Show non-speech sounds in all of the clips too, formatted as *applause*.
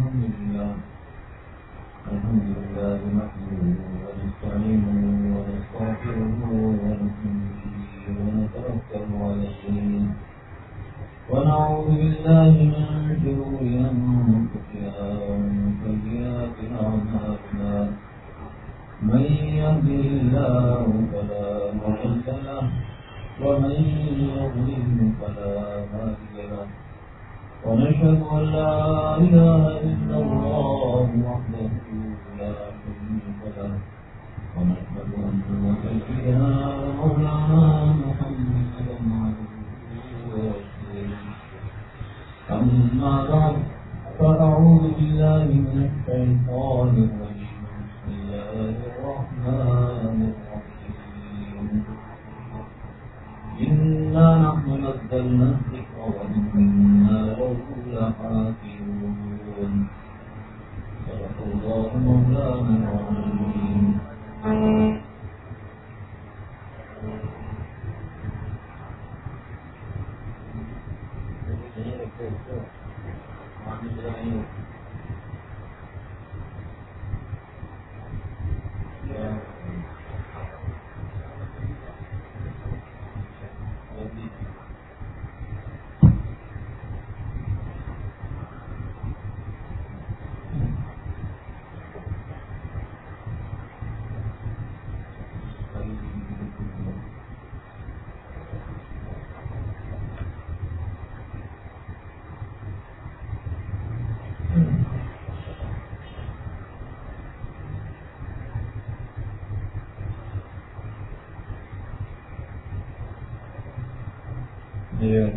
الحمد لله الحمد لله نحمده ونستعينه ونستغفره به ونتوكل عليه ونعوذ بالله من شرور أنفسنا ومن سيئات من يهده الله فلا مضل له ومن يضلل فلا هادي له. ونشهد أن لا إله إلا الله وحده لا شريك له. ونشهد أن سيدنا ومولانا محمدا عبده أما بعد فأعوذ بالله من الشيطان الرجيم. بسم الله الرحمن الرحيم. إنا نحن نزلنا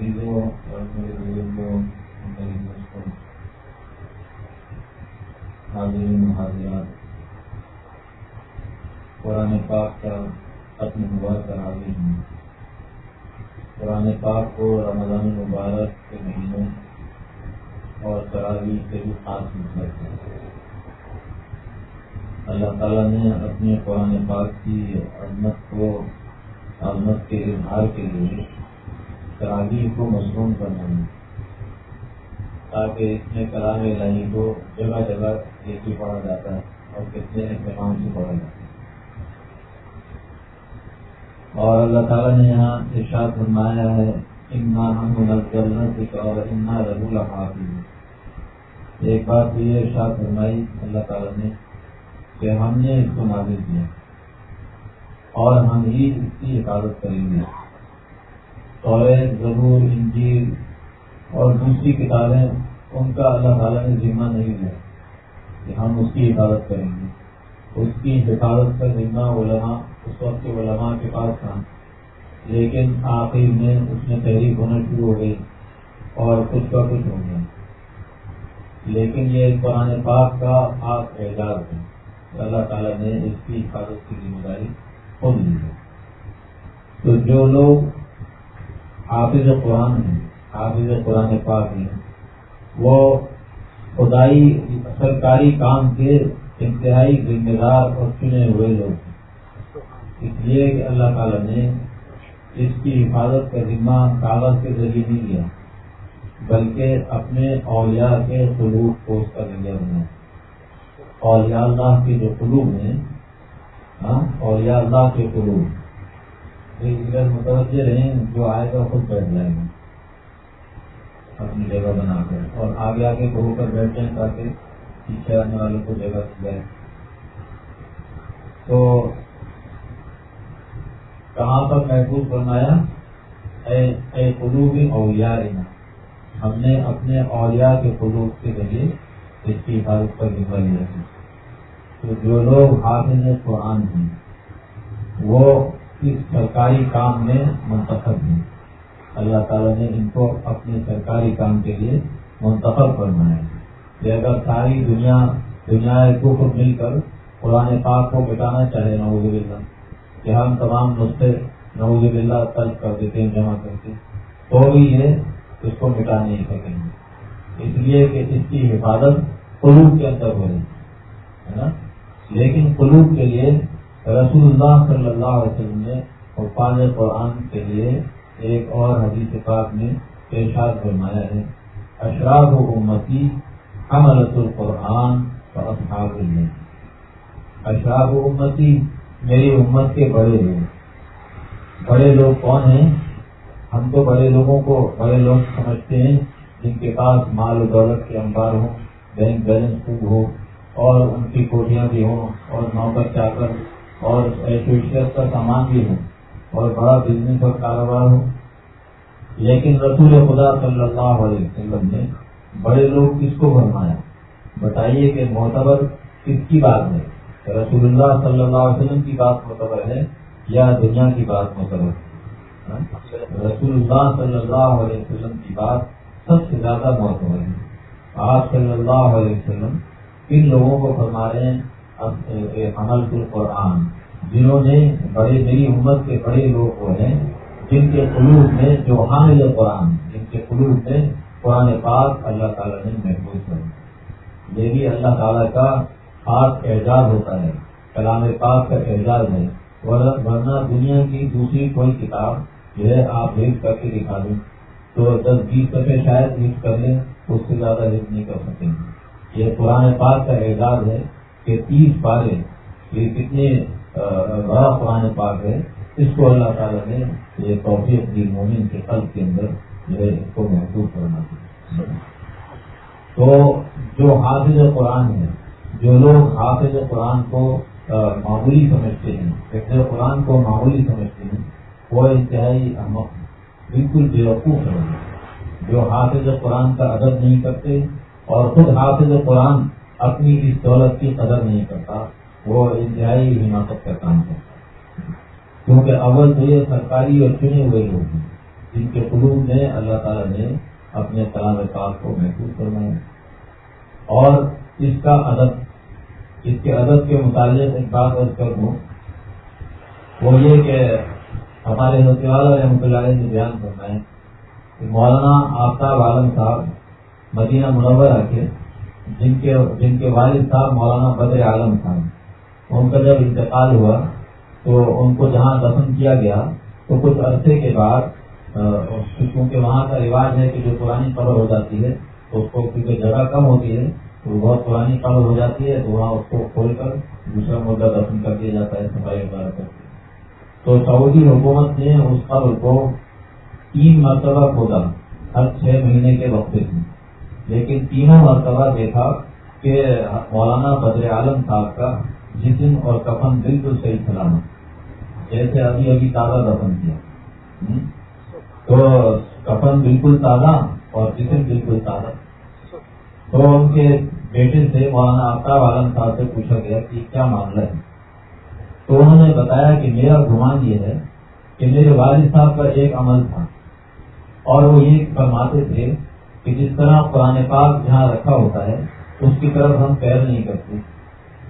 عزیزوں اور میرے بزرگوں میری دوستوں حاضرین حاضرات قرآن پاک کا ختم ہوا کراوی ہوں قرآن پاک کو رمضان مبارک کے مہینوں اور تراوی سے بھی خاص مطلب ہے اللہ تعالیٰ نے اپنے قرآن پاک کی عظمت کو عظمت کے اظہار کے لیے تراویح کو مصروم کرنا ہے تاکہ اس میں کلام الہی کو جگہ جگہ ایک ہی پڑھا جاتا ہے اور کتنے اہتمام سے پڑھا جاتا ہے۔ اور اللہ تعالیٰ نے یہاں ارشاد فرمایا ہے اما ہم جنت اور اما رضول حافظ ایک بات یہ ارشاد فرمائی اللہ تعالیٰ نے کہ ہم نے اس کو نازل کیا اور ہم ہی اس کی حفاظت کریں گے۔ اور ضرور، انجیل اور دوسری کتابیں ان کا اللہ تعالیٰ نے ذمہ نہیں لیا کہ ہم اس کی حفاظت کریں گے۔ اس کی حفاظت کا ذمہ علماء، اس وقت کے علماء کے پاس تھا۔ لیکن آخر میں اس میں تحریک ہونا شروع ہو گئی اور کچھ کا کچھ ہو گیا۔ لیکن یہ قرآن پاک کا خاص اعجاز ہے اللہ تعالیٰ نے اس کی حفاظت کی ذمہ داری خود لی ہے۔ تو جو لوگ حافظ قرآن ہیں، حافظ قرآن پاک ہیں۔ وہ خدائی سرکاری کام کے انتہائی ذمہ دار اور چنے ہوئے لوگ ہیں۔ اس لیے کہ اللہ تعالیٰ نے اس کی حفاظت کا ذمہ کاغذ کے ذریعے نہیں لیا، بلکہ اپنے اولیاء کے خلوق کو اس کا ذریعہ بنا اولیاء اللہ کے جو قلوب ہیں ہاں، اولیاء اللہ کے قلوب۔ ادھر متوجہ رہیں، جو آئے گا خود بیٹھ جائے گا اپنی جگہ بنا کر۔ اور آگے آگے ہو کر بیٹھ جائیں تاکہ پیچھے آنے والوں کو جگہ جائے تو کہاں پر محفوظ فرمایا؟ اے قلوب اولیاء رہنا ہم نے اپنے اولیاء کے قلوب کے ذریعے اس کی حفاظت پر ذمہ لیا۔ ہے تو جو لوگ حافظ قرآن ہیں، وہ اس سرکاری کام میں منتخب ہیں۔ اللہ تعالیٰ نے ان کو اپنے سرکاری کام کے لیے منتخب کرنا ہے۔ کہ اگر ساری دنیا دنیا کو مل کر قرآن پاک کو مٹانا چاہے نوز بلّہ کہ ہم تمام نسخے نوز بلّہ طلب کر دیتے ہیں، جمع کر کے تو بھی یہ اس کو مٹا نہیں سکیں گے۔ اس لیے کہ اس کی حفاظت قلوب کے اندر ہو رہی ہے نا؟ لیکن قلوب کے لیے رسول اللہ صلی اللہ علیہ وسلم نے حفاظ قرآن کے لیے ایک اور حدیث پاک میں پیشاد فرمایا ہے۔ اشراف و امتی حملت القرآن اور اصحاب اشراب امتی میری امت کے بڑے لوگ بڑے لوگ کون ہیں؟ ہم تو بڑے لوگوں کو بڑے لوگ سمجھتے ہیں، جن کے پاس مال و دولت کے انبار ہوں، بینک بیلنس خوب ہو اور ان کی کوٹیاں بھی ہوں اور نوکر چا کر اور ایشوشیت کا سامان بھی ہو اور بڑا بزنس اور کاروبار ہو لیکن رسول خدا صلی اللہ علیہ وسلم نے بڑے لوگ کس کو فرمایا بتائیے کہ معتبر کس کی بات ہے؟ رسول اللہ صلی اللہ علیہ وسلم کی بات معتبر ہے یا دنیا کی بات معتبر ہے؟ رسول اللہ صلی اللہ علیہ وسلم کی بات سب سے زیادہ معتبر ہے۔ آپ صلی اللہ علیہ وسلم کن لوگوں کو فرما رہے ہیں؟ عمل القرآن جنہوں نے بڑے میری امت کے بڑے لوگ وہ ہیں، جن کے قلوب میں جو حامل قرآن، جن کے قلوب میں قرآن پاک اللہ تعالیٰ نے محفوظ کر یہ بھی اللہ تعالیٰ کا خاص اعجاز ہوتا ہے، کلام پاک کا اعجاز ہے۔ ورنہ دنیا کی دوسری کوئی کتاب جو ہے، آپ ریٹ کر کے دکھا دیں۔ تو دس بیس دفعے شاید ریٹ کر لیں، اس سے زیادہ ریٹ نہیں کر سکیں یہ قرآن پاک کا اعزاز ہے۔ کہ تیس بارے یہ کتنے بڑا قرآن پاک ہے، اس کو اللہ تعالیٰ نے یہ توفیق دی مومن کے قلب کے اندر جو ہے اس کو محفوظ کرنا چاہیے تو جو حافظ قرآن ہے جو لوگ حافظ قرآن کو معمولی سمجھتے ہیں حفظ قرآن کو معمولی سمجھتے ہیں، وہ انتہائی بالکل بے وقوف ہے جو حافظ قرآن کا ادب نہیں کرتے اور خود حافظ قرآن اپنی اس دولت کی قدر نہیں کرتا، وہ انتہائی حماقت کا کام کرتا کیونکہ اول تو یہ سرکاری اور چنے ہوئے لوگ ہیں، جن کے قلوب میں اللہ تعالیٰ نے اپنے کلام پاک کو محفوظ کروایا اور اس کا ادب، اس کے ادب کے متعلق ایک بات عرض کر دوں۔ وہ یہ کہ ہمارے نوتے والا رحمۃ اللہ نے بیان کرنا ہے کہ مولانا آفتاب عالم صاحب مدینہ منورہ کے جن کے جن کے والد صاحب مولانا بدر عالم صاحب ان کا جب انتقال ہوا تو ان کو جہاں دفن کیا گیا، تو کچھ عرصے کے بعد کیونکہ وہاں کا رواج ہے کہ جو پرانی قبر ہو جاتی ہے، تو اس کو کیونکہ جگہ کم ہوتی ہے، تو بہت پرانی قبر ہو جاتی ہے، تو وہاں اس کو کھول کر دوسرا مدعا دفن کر دیا جاتا ہے صفائی وغیرہ کر کے تو سعودی حکومت نے اس قبر کو تین مرتبہ کھودا، ہر چھ مہینے کے وقت میں۔ لیکن تینوں مرتبہ دیکھا کہ مولانا بدر عالم صاحب کا جسم اور کفن بالکل صحیح سلامت جیسے ابھی ابھی تازہ دفن کیا۔ تو کفن بالکل تازہ اور جسم بالکل تازہ۔ تو ان کے بیٹے سے مولانا آفتاب عالم صاحب سے پوچھا گیا کہ کیا معاملہ ہے؟ تو انہوں نے بتایا کہ میرا گمان یہ ہے کہ میرے والد صاحب کا ایک عمل تھا اور وہ یہ فرماتے تھے کہ جس طرح قرآن پاک جہاں رکھا ہوتا ہے، اس کی طرف ہم پیر نہیں کرتے۔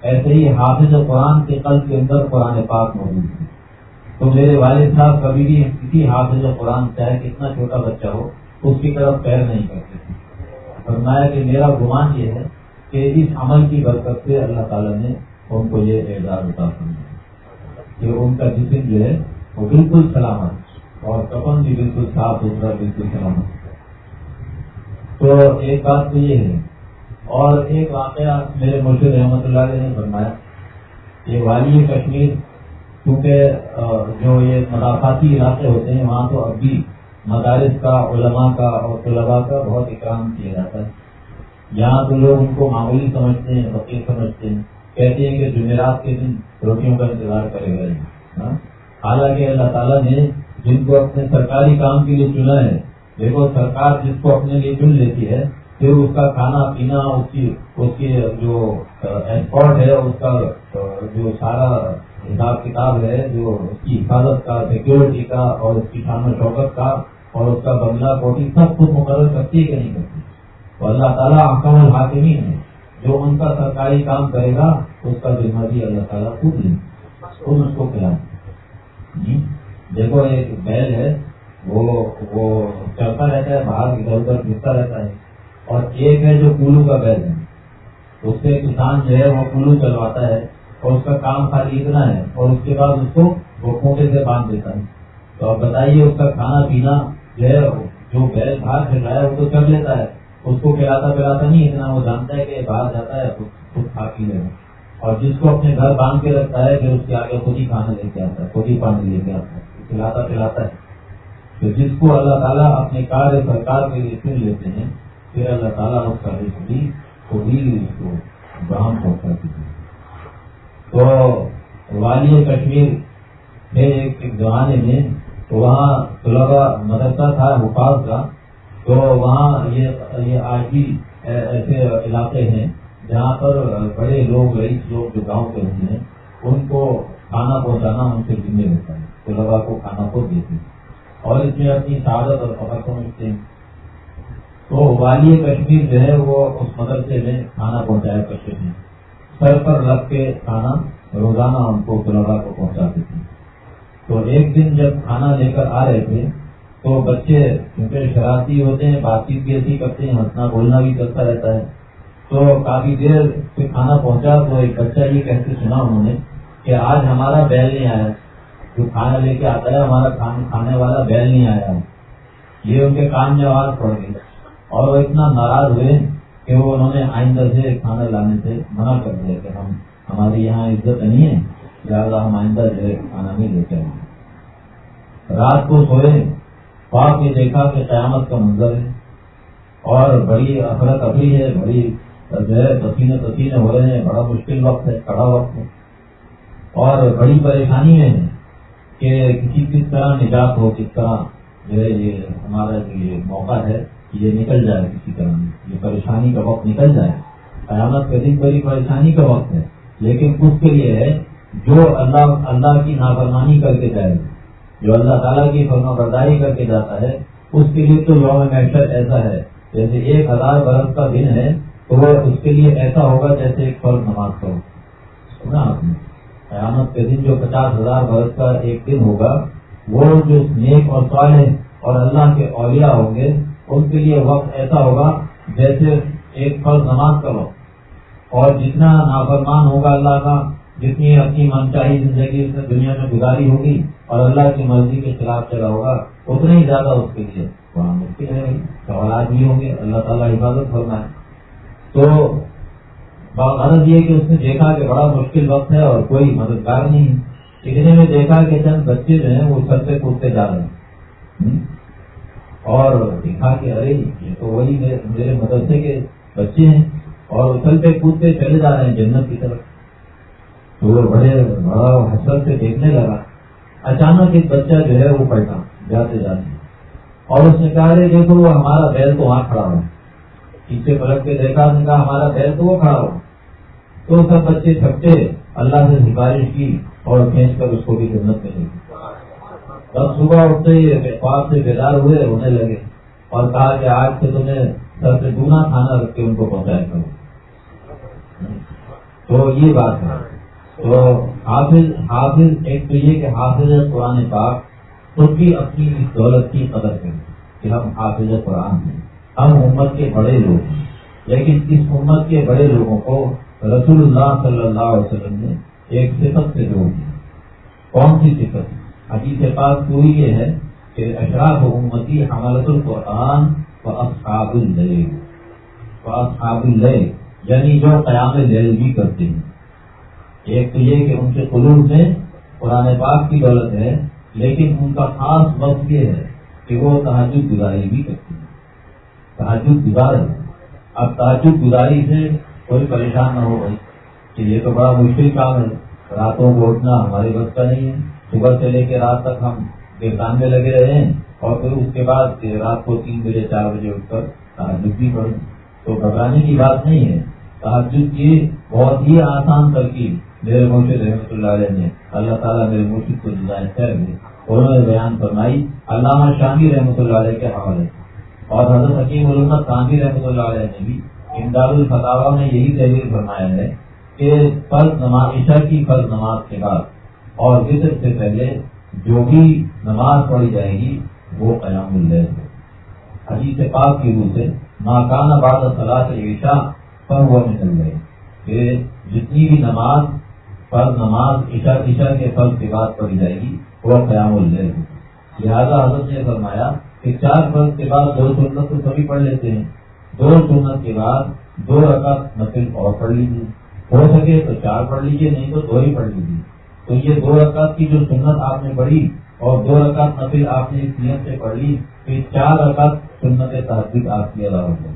ایسے ہی حافظ قرآن کے قلب کے اندر قرآن پاک موجود ہے۔ تو میرے والد صاحب کبھی بھی کسی حافظ قرآن چاہے کتنا چھوٹا بچہ ہو، اس کی طرف پیر نہیں کرتے۔ فرمایا کہ میرا گمان یہ ہے کہ اس عمل کی برکت سے اللہ تعالیٰ نے ان کو یہ اعزاز ادا کرنا کہ ان کا جسم جو ہے، وہ بالکل سلامت اور کپن بھی بالکل صاف ستھرا، بالکل سلامت۔ تو ایک بات تو یہ ہے، اور ایک واقعہ میرے مرشد رحمۃ اللہ علیہ نے فرمایا کہ والی کشمیر کیونکہ جو یہ مدافعتی علاقے ہوتے ہیں، وہاں تو اب بھی مدارس کا، علماء کا اور طلباء کا بہت اکرام کیا جاتا ہے۔ یہاں تو لوگ ان کو معمولی سمجھتے ہیں، فقیر سمجھتے ہیں، کہتے ہیں کہ جمعرات کے دن روٹیوں کا انتظار کرے گئے ہاں؟ حالانکہ اللہ تعالیٰ نے جن کو اپنے سرکاری کام کے لیے چنا ہے دیکھو، سرکار جس کو اپنے لیے چن لیتی ہے، پھر اس کا کھانا پینا، اس کی اس کی جو ایکسپورٹ ہے، اس کا جو سارا حساب کتاب ہے، جو اس کی حفاظت کا سیکورٹی کا، اور اس کی شان و شوقت کا، اور اس کا بنگلہ کوٹی سب کچھ مقرر کرتی ہے کہ نہیں کرتی۔ تو اللہ تعالیٰ حکم الحاکمی ہے جو ان کا سرکاری کام کرے گا، اس کا ذمہ بھی اللہ تعالیٰ خود لیں خود اس کو کھلائیں دیکھو، ایک بیل ہے۔ وہ وہ چلتا رہتا ہے، باہر ادھر ادھر گرتا رہتا ہے۔ اور ایک ہے جو کولو کا بیل ہے، اس سے کسان جو ہے، وہ کولو چلواتا ہے اور اس کا کام خالی اتنا ہے اور اس کے بعد اس کو وہ کھوٹے سے باندھ دیتا ہے۔ تو آپ بتائیے، اس کا کھانا پینا جو ہے، جو بیل باہر چل رہا ہے، وہ تو چل لیتا ہے۔ اس کو پلاتا پلاتا نہیں، اتنا وہ جانتا ہے کہ باہر جاتا ہے، خود کھا پی لے اور جس کو اپنے گھر باندھ کے رکھتا ہے، پھر اس کے آگے خود ہی کھانا لے کے آتا ہے، خود ہی پانی لے کے آتا ہے، پلاتا پلاتا ہے۔ تو جس کو اللہ تعالیٰ اپنے کار سرکار کے لیے چن لیتے ہیں، پھر اللہ تعالیٰ اس کا رزق بھی اس کو برہم پہنچا دیتے تو والی کشمیر میں ایک زمانے میں وہاں طلبا مدرسہ تھا، حفاظ کا۔ تو وہاں یہ آج بھی ایسے علاقے ہیں جہاں پر بڑے لوگ، رئیس لوگ جو گاؤں کے ہوتے ہیں، ان کو کھانا پہنچانا ان سے ذمہ رہتا ہے طلبا کو کھانا کو دیتے ہیں۔ اور اس میں اپنی سعادت اور فخر سمجھتے ہیں تو والی کشمیر جو ہے وہ اس مدرسے میں کھانا پہنچایا کرتے ہیں سر پر رکھ کے کھانا روزانہ ان کو طلبا کو پہنچاتے تھے تو ایک دن جب کھانا لے کر آ رہے تھے، تو بچے کیونکہ شرارتی ہوتے ہیں، بات چیت بھی ایسی کرتے ہیں، ہنسنا بولنا بھی چلتا رہتا ہے۔ تو کافی دیر سے کھانا پہنچا تو ایک بچہ یہ کہتے سنا انہوں نے کہ آج ہمارا بیل نہیں آیا۔ جو کھانا لے کے آتا ہے، ہمارا کھانے والا بیل نہیں آیا۔ یہ ان کے کام میں آواز پڑ گئی۔ اور وہ اتنا ناراض ہوئے کہ وہ انہوں نے آئندہ سے کھانا لانے سے منع کر دیا کہ ہم ہمارے یہاں عزت نہیں ہے۔ لہٰذا ہم آئندہ جو ہے کھانا نہیں لے کے آئیں۔ رات کو سوئے خواب یہ دیکھا کہ قیامت کا منظر ہے۔ اور بڑی افرت افری ہے، بڑی جو ہے پسینے پسینے ہو رہے ہیں۔ بڑا مشکل وقت ہے، کڑا وقت ہے۔ اور بڑی پریشانی میں ہے کہ کسی کس طرح نجات ہو، کس طرح جو ہے یہ ہمارا یہ موقع ہے کہ یہ نکل جائے کسی طرح یہ پریشانی کا وقت نکل جائے۔ قیامت کا دن بڑی پریشانی کا وقت ہے، لیکن اس کے لیے ہے جو اللہ اللہ کی نافرمانی کر کے جائے، جو اللہ تعالیٰ کی فرما برداری کر کے جاتا ہے، اس کے لیے تو یوم محشر ایسا ہے، جیسے ایک ہزار برس کا دن ہے، تو وہ اس کے لیے ایسا ہوگا جیسے ایک فرض نماز کرو سنا آپ نے؟ قیامت کے دن جو پچاس ہزار برس کا ایک دن ہوگا، وہ جو نیک اور سوال ہے اور اللہ کے اولیاء ہوں گے، ان کے لیے وقت ایسا ہوگا جیسے ایک فرض نماز کرو اور جتنا نافرمان ہوگا اللہ کا، جتنی اپنی من چاہی زندگی اس نے دنیا میں گزاری ہوگی اور اللہ کی مرضی کے خلاف چلا ہوگا، اتنا ہی زیادہ اس کے لیے۔ وہاں مشکل ہے، سوالات بھی ہوں گے، اللہ تعالیٰ حفاظت کرنا ہے تو غرض یہ کہ اس نے دیکھا کہ بڑا مشکل وقت ہے اور کوئی مددگار نہیں ہے۔ اتنے میں دیکھا کہ چند بچے جو ہیں وہ سر سے کودتے جا رہے ہیں۔ اور دیکھا کہ ارے، یہ تو وہی میرے مدرسے کے بچے ہیں اور اچھلتے کودتے چلے جا رہے ہیں جنت کی طرف۔ تو وہ بڑے، بڑا حسرت سے دیکھنے لگا۔ اچانک ایک بچہ جو ہے وہ پلٹا، جاتے جاتے۔ اور اس نے کہا رہے دیکھو، وہ ہمارا بیل تو وہاں کھڑا ہوا پیچھے پلٹ کے دیکھا، اس نے کہا، ہمارا بیل تو وہ کھڑا ہوا تو سب بچے تھکتے اللہ سے سفارش کی اور کھینچ کر اس کو بھی خدمت میں تب صبح اٹھتے ہی پاس سے بیدار ہوئے، رونے لگے اور کہا کہ آج سے تمہیں سب سے دونا کھانا رکھ کے ان کو پہنچایا کرو تو یہ بات ہے۔ تو حافظ حافظ ایک تو یہ کہ حافظ قرآن پاک خود بھی اپنی اس دولت کی قدر کریں کہ ہم حافظ قرآن ہیں۔ ہم امت کے بڑے لوگ ہیں، لیکن اس امت کے بڑے لوگوں کو رسول اللہ صلی اللہ علیہ وسلم نے ایک صفت سے جوڑ دیا کون سی صفت؟ حدیث پاس پوری یہ ہے کہ اشراف امتی حمالت القرآن و اصحاب و اصحاب اللہ یعنی جو قیام دل بھی کرتے ہیں۔ ایک تو یہ کہ ان کے قلوب میں قرآن پاک کی دولت ہے، لیکن ان کا خاص وقت یہ ہے کہ وہ تحجد گزاری بھی کرتے ہیں۔ تحجد گزار ہے اب تحجد گزاری سے کوئی پریشان نہ ہو بھائی۔ کہ یہ تو بڑا مشکل کام ہے۔ راتوں کو اٹھنا ہماری بس کا نہیں ہے۔ صبح سے لے کے رات تک ہم گردان میں لگے رہے ہیں اور پھر اس کے بعد رات کو تین بجے، چار بجے اٹھ کر تحجد بھی پڑھیں۔ تو گھبرانے کی بات نہیں ہے۔ تحجد کی بہت ہی آسان ترکیب۔ میرے مرشد رحمۃ اللہ علیہ نے اللہ تعالیٰ میرے مرشد کو جزائے خیر میں انہوں نے بیان فرمائی۔ علامہ شامی رحمۃ اللہ علیہ کے حوالے اور حضرت حکیم علمت کاندھی رحمۃ اللہ علیہ نے بھی امداد الفتاوا میں یہی تحریر فرمایا ہے کہ فرض نماز، عشاء کی فرض نماز کے بعد اور وطر سے پہلے جو بھی نماز پڑھی جائے گی، وہ قیام اللیل ہے۔ حدیث پاک کی روح سے ماکانہ بعد صلاح عشاء پر وہ نکل گئے کہ جتنی بھی نماز، فرض نماز، عشاء عشاء کے فرض کے بعد پڑھی جائے گی، وہ قیام اللیل لہٰذا حضرت نے فرمایا کہ چار فرض کے بعد دو سنت تو سبھی پڑھ لیتے ہیں۔ دو سنت کے بعد دو رکعت نفل اور پڑھ لیجیے ہو سکے تو چار پڑھ لیجیے نہیں تو دو ہی پڑھ لیجیے تو یہ دو رکعت کی جو سنت آپ نے پڑھی اور دو رکعت نفل آپ نے اس نیت سے پڑھ لی پھر چار رکعت سنت تحقیق آپ کی ادا ہو جائے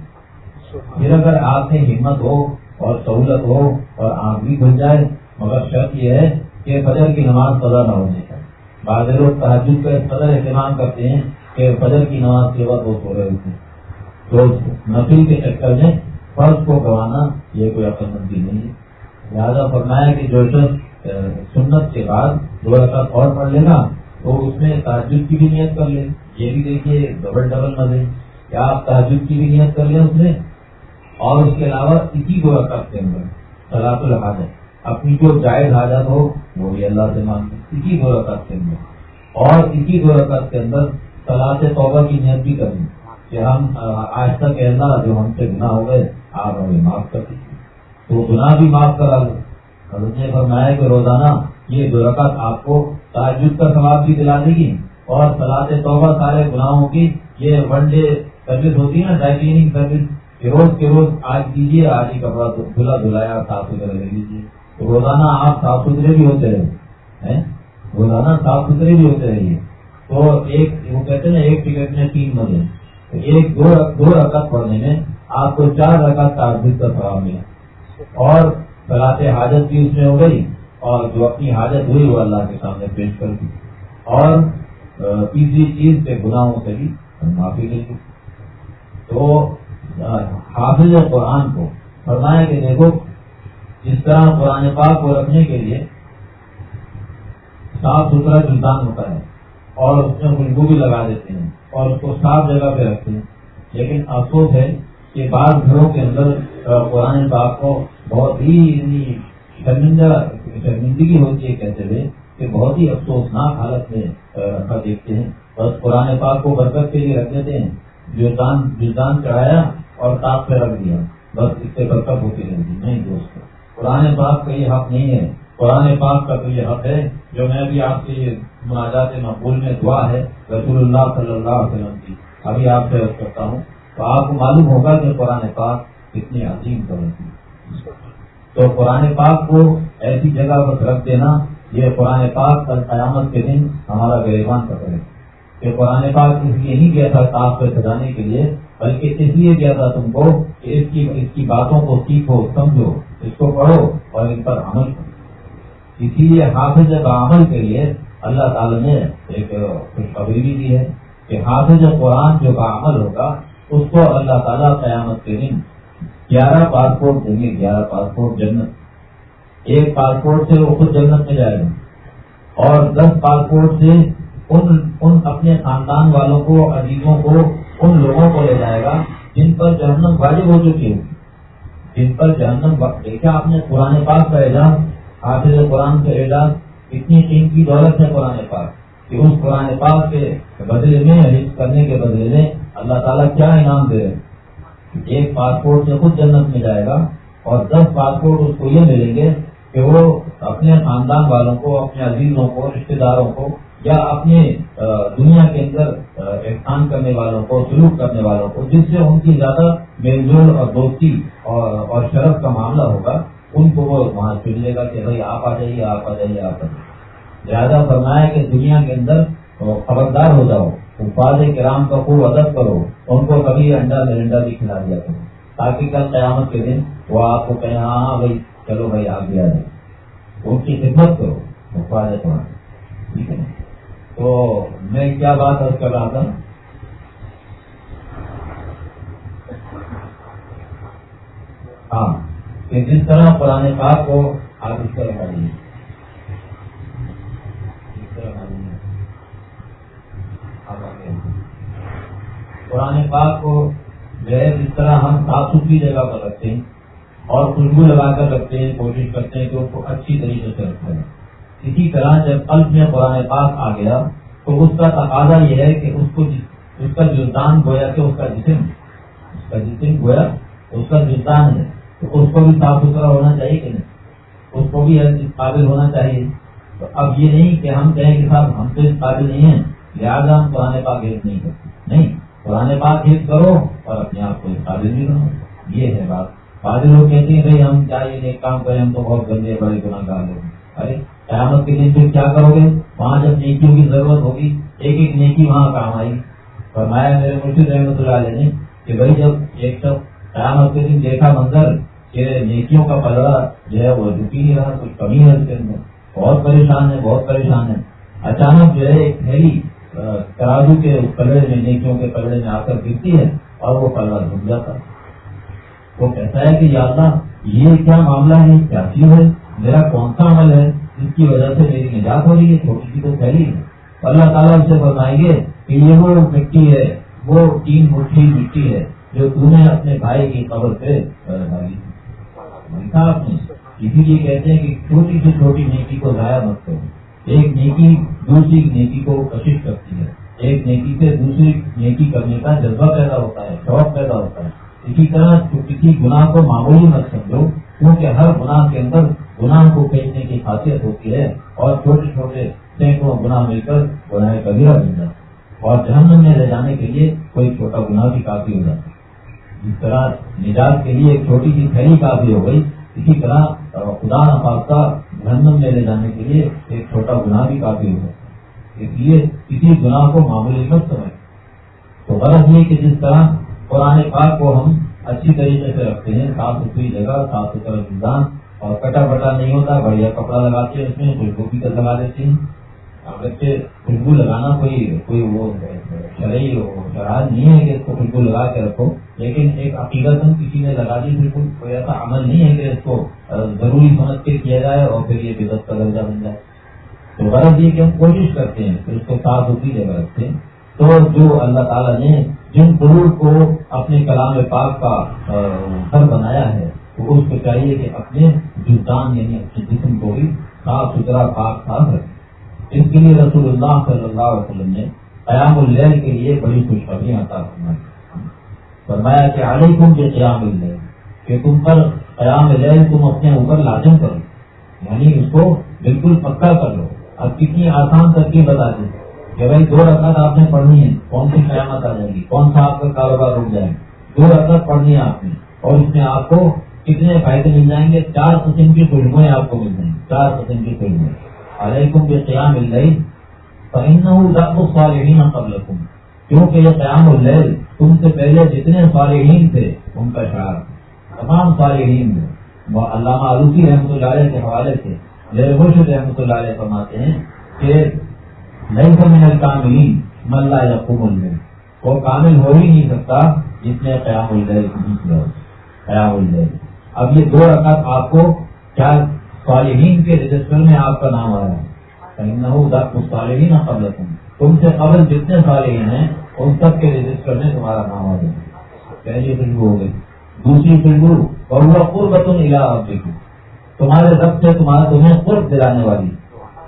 پھر اگر آپ میں ہمت ہو اور سہولت ہو اور آنکھ بھی کھل جائے مگر شرط یہ ہے کہ فجر کی نماز پدا نہ ہونے کا بعض لوگ تحجد کا قدر اہتمام کرتے ہیں کہ فجر کی نماز کے بعد وہ سو رہے ہوتے ہیں۔ تو نفل کے چکر میں فرض کو گوانا یہ کوئی عقل مندی نہیں ہے۔ لہٰذا فرمایا کہ جو شخص سنت کے بعد دو رکعت اور پڑھ لے گا تو اس میں تحجد کی بھی نیت کر لیں یہ بھی دیکھیے، ڈبل ڈبل مزے کیا آپ تحجد کی بھی نیت کر لیں اس میں؟ اور اس کے علاوہ اسی دو رکعت کے اندر سلاط الحاظت اپنی جو جائز حاجت ہو، وہ بھی اللہ سے مانگے۔ اسی دو رکعت کے اندر۔ اور اسی دو رکعت کے اندر سلاط توبہ کی نیت بھی کریں کہ ہم آج تک اللہ جو ہم سے گناہ ہو گئے، آپ ہمیں معاف کر دیجیے تو گناہ بھی معاف کرا لیں حضرت نے فرمایا کہ روزانہ یہ دو رکعت آپ کو تعجد کا ثواب بھی دلا دے گی اور سلاط توبہ سارے گناہوں کی، یہ ون ڈے سروس ہوتی ہے نا ڈرائی کلیننگ سروس کہ روز کے روز آج دیجیے آج ہی کپڑا دھلا دھلایا، صاف ستھرا لے لیجیے تو روزانہ آپ صاف ستھرے بھی ہوتے رہے روزانہ صاف ستھرے بھی ہوتے رہیے۔ تو ایک، وہ کہتے ہیں ایک ٹکٹ میں تین مزے ایک دو دو رکعت پڑھنے میں آپ کو چار رکعت تعزیز کا سواب ملا۔ اور سلاط حاجت بھی اس میں ہو گئی اور جو اپنی حاجت ہوئی وہ اللہ کے سامنے پیش کر دی۔ اور تیسری چیز کے گناہوں سے بھی معافی لے لی تو حافظ قرآن کو فرمایا کہ دیکھو، جس طرح قرآن پاک کو رکھنے کے لیے صاف ستھرا جلدان ہوتا ہے اور اس میں خوشبو بھی لگا دیتے ہیں۔ اور اس کو صاف جگہ پہ رکھتے ہیں۔ لیکن افسوس ہے کہ بعض گھروں کے اندر قرآن پاک کو بہت ہی یعنی شرمندہ، شرمندگی ہوتی ہے کہتے ہوئے کہ بہت ہی افسوسناک حالت میں رکھا دیکھتے ہیں۔ بس قرآن پاک کو برکت کے لیے رکھ دیتے ہیں۔ جلدان جلدان چڑھایا اور تاپ پہ رکھ دیا۔ بس اس سے برکت ہوتی رہتی نہیں دوست قرآن پاک کا یہ حق نہیں ہے۔ قرآن پاک کا تو یہ حق ہے، جو میں بھی آپ کے مناجات مقبول میں دعا ہے، رسول اللہ صلی اللہ علیہ وسلم کی۔ ابھی آپ سے رکھ کرتا ہوں، تو آپ کو معلوم ہوگا کہ قرآن پاک کتنی عظیم کرتی تو قرآن پاک کو ایسی جگہ پر رکھ دینا، یہ قرآن پاک کل قیامت کے دن ہمارا گریبان پکڑے کہ قرآن پاک اس لیے نہیں گیا تھا تاپ پہ سجانے کے لیے، بلکہ اس لیے کیا تھا تم کو کہ اس کی اس کی باتوں کو سیکھو، سمجھو، اس کو پڑھو اور ان پر عمل کرو۔ اسی لیے حافظ کا عمل کے لیے اللہ تعالی نے ایک خوشخبری بھی دی ہے کہ حافظ قرآن جو کا عمل ہوگا، اس کو اللہ تعالیٰ قیامت کے دن گیارہ پاسپورٹ دیں گے، گیارہ پاسپورٹ جنت۔ ایک پاسپورٹ سے وہ خود جنت میں جائے گا۔ اور دس پاسپورٹ سے ان ان اپنے خاندان والوں کو، عزیزوں کو، ان لوگوں کو لے جائے گا جن پر جہنم واجب ہو چکی ہے جن پر جہنم دیکھا آپ نے قرآن پاک کا اعزاز حافظ قرآن کا اعزاز اتنی قیمتی دولت ہے قرآن پاک کہ اس قرآن پاک کے بدلے میں، حفظ کرنے کے بدلے میں اللہ تعالیٰ کیا انعام دے رہے ایک پاسپورٹ سے خود جنت میں جائے گا اور دس پاسپورٹ اس کو یہ ملیں گے کہ وہ اپنے خاندان والوں کو، اپنے عزیزوں کو رشتے داروں کو یا اپنے دنیا کے اندر احسان کرنے والوں کو، سلوک کرنے والوں کو، جس سے ان کی زیادہ میل جول اور دوستی اور شرف کا معاملہ ہوگا۔ ان کو وہ وہاں چن لے گا کہ بھائی آپ آ جائیے، آپ آ جائیے، آپ آ جائیے۔ زیادہ فرمایا کہ دنیا کے اندر خبردار ہو جاؤ فاض کرام کا خوب ادب کرو، ان کو کبھی انڈا مرنڈا بھی کھلا دیا کرو، تاکہ کل قیامت کے دن وہ آپ کو کہیں ہاں ہاں بھائی، چلو بھائی، آپ بھی آ جائیں۔ ان کی خدمت کرو فاض قرآن ٹھیک ہے تو میں کیا بات ارد کر رہا تھا؟ ہاں۔ کہ جس طرح پرانے پاک کو آپ اس طرح مانیے پرانے پاک کو جو ہے جس طرح ہم صاف ستھری جگہ پر رکھتے ہیں اور خوشبو لگا کر رکھتے ہیں، کوشش کرتے ہیں کہ اس کو اچھی طریقے سے رکھیں اسی طرح جب قلب میں قرآن پاک آ گیا، تو اس کا تقاضا یہ ہے کہ اس کو اس کا جلدان گویا کہ اس کا جسم اس کا جسم گویا اس کا جلدان ہے تو اس کو بھی صاف ستھرا ہونا چاہیے کہ نہیں؟ اس کو بھی قابل ہونا چاہیے۔ تو اب یہ نہیں کہ ہم کہیں کہ صاحب ہم تو اس قابل نہیں ہیں۔ لہٰذا ہم قرآن پاک ہیلپ نہیں کرتے۔ نہیں پرانے بات حفظ کرو اور اپنے آپ کو قابل بھی کرو یہ ہے بات۔ بعض لوگ کہتے ہیں، بھائی ہم کیا یہ کام کریں، ہم تو بہت گندے بڑے گناہ گار لوگ ارے، قیامت کے دن پھر کیا کرو گے؟ وہاں جب نیکیوں کی ضرورت ہوگی، ایک ایک نیکی وہاں کام آئی۔ فرمایا میرے مرشد رحمۃ اللہ علیہ نے کہ بھائی جب ایک سب قیامت کے دن دیکھا منظر کہ نیکیوں کا پلڑا جو ہے وہ رکی نہیں رہا کچھ کمی ہے اس کے اندر۔ بہت پریشان ہے بہت پریشان ہے اچانک جو ہے ایک تھیلی ترازو کے پلڑے میں، نیکیوں کے پلڑے میں آ کر گرتی ہے اور وہ پلڑا جھک جاتا ہے۔ وہ کہتا ہے کہ یا اللہ، یہ کیا معاملہ ہے؟ کیا چیز ہے؟ میرا کون سا عمل ہے؟ جس کی وجہ سے میری نجات ہو رہی ہے؟ چھوٹی سی تو پھیلی ہے۔ اللہ تعالیٰ سے فرمائیں گے کہ یہ وہ مٹی ہے، وہ تین مٹھی مٹی ہے جو تم نے اپنے بھائی کی قبر پہ ڈالی آپ نے اسی لیے کہتے ہیں کہ چھوٹی سے چھوٹی نیکی کو ضائع مت کرو۔ ایک نیکی دوسری نیکی کو کشش کرتی ہے۔ ایک نیکی سے دوسری نیکی کرنے کا جذبہ پیدا ہوتا ہے، شوق پیدا ہوتا ہے۔ اسی طرح کسی گناہ کو معمولی مت سمجھو، کیونکہ ہر گناہ کے اندر گناہ کو کھینچنے کی خاصیت ہوتی ہے اور چھوٹے چھوٹے سینکڑوں گناہ مل کر گناہ کبیرہ مل جاتا ہے۔ اور جہنم میں لے جانے کے لیے کوئی چھوٹا گناہ بھی کافی ہو جاتا ہے۔ جس طرح نجات کے لیے ایک چھوٹی سی تھیلی کافی ہو گئی۔ اسی طرح خدا نفاذہ جہنم میں لے جانے کے لیے ایک چھوٹا گناہ بھی کافی ہو گیا۔ اس لیے کسی گناہ کو معمولی مت سمجھ۔ تو غرض یہ کہ جس طرح قرآن پاک کو ہم اچھی طریقے سے رکھتے ہیں، صاف ستھری جگہ، صاف ستھرا انتظام اور کٹا بٹا نہیں ہوتا، بڑھیا کپڑا لگاتے ہیں اس میں خوشبو بھی لگا دیتے ہیں۔ اگرچہ خوشبو لگانا کوئی کوئی وہ شرعی شرائط نہیں ہے کہ اس کو خوشبو لگا کے رکھو۔ لیکن ایک عقیدت کسی نے لگا دی بالکل کوئی ایسا عمل نہیں ہے کہ اس کو ضروری سمجھ کے کیا جائے اور پھر یہ بدت کا درجہ بن جائے۔ تو غرض یہ کہ ہم کوشش کرتے ہیں کہ اس کو صاف ستھری جگہ رکھتے ہیں تو جو اللہ تعالیٰ نے جن ضرور کو اپنے کلام پاک کا گھر بنایا ہے، تو اس کو چاہیے کہ اپنے جلدان یعنی اپنے جسم کو بھی صاف ستھرا، پاک، صاف رکھے۔ اس کے لیے رسول اللہ صلی اللہ علیہ وسلم نے قیام اللیل کے لیے بڑی خوشخبری عطا فرمائی۔ فرمایا کہ علیکم کے قیام اللیل، کہ تم پر قیام اللیل تم اپنے اوپر لازم کرو۔ یعنی اس کو بالکل پکا کر لو۔ اب کتنی آسان ترکیب بتا دیں کہ بھائی دو رقط آپ نے پڑھنی ہے، کون سی قیامت آ جائے گی؟ کون سا آپ کا کاروبار رک جائے گا؟ دو رقط پڑھنی ہے آپ نے۔ اور اس میں آپ کو کتنے فائدے مل جائیں گے؟ چار قسم کی خوشبوئیں آپ کو مل جائیں گی۔ چار قسم کی خوشبوئیں۔ علیکم کے قیام مل گئی صالحین قبل کیونکہ یہ قیام اللیل تم سے پہلے جتنے صالحین تھے، ان کا شعر تمام صالحین علامہ علوسی رحمۃ اللہ علیہ کے حوالے سے میرے مرشد رحمۃ اللہ علیہ فرماتے ہیں کہ نہیں سمجھ کاملین ملا یقوم اللیل۔ وہ کامل ہو ہی نہیں سکتا جس نے قیام اللیل قیام اللیل۔ اب یہ دو رکعت آپ کو کیا صالحین کے رجسٹر میں آپ کا نام آیا ہے؟ کہیں نہ ہو صالحین قبل تم تم سے قبل جتنے صالحین ہیں، ان سب کے رجسٹر میں تمہارا نام آ جائے پہلی فلگو ہو گئی، دوسری فلگو اور وہ قربت علاق تمہارے رب سے تمہارا تمہیں قرب دلانے والی،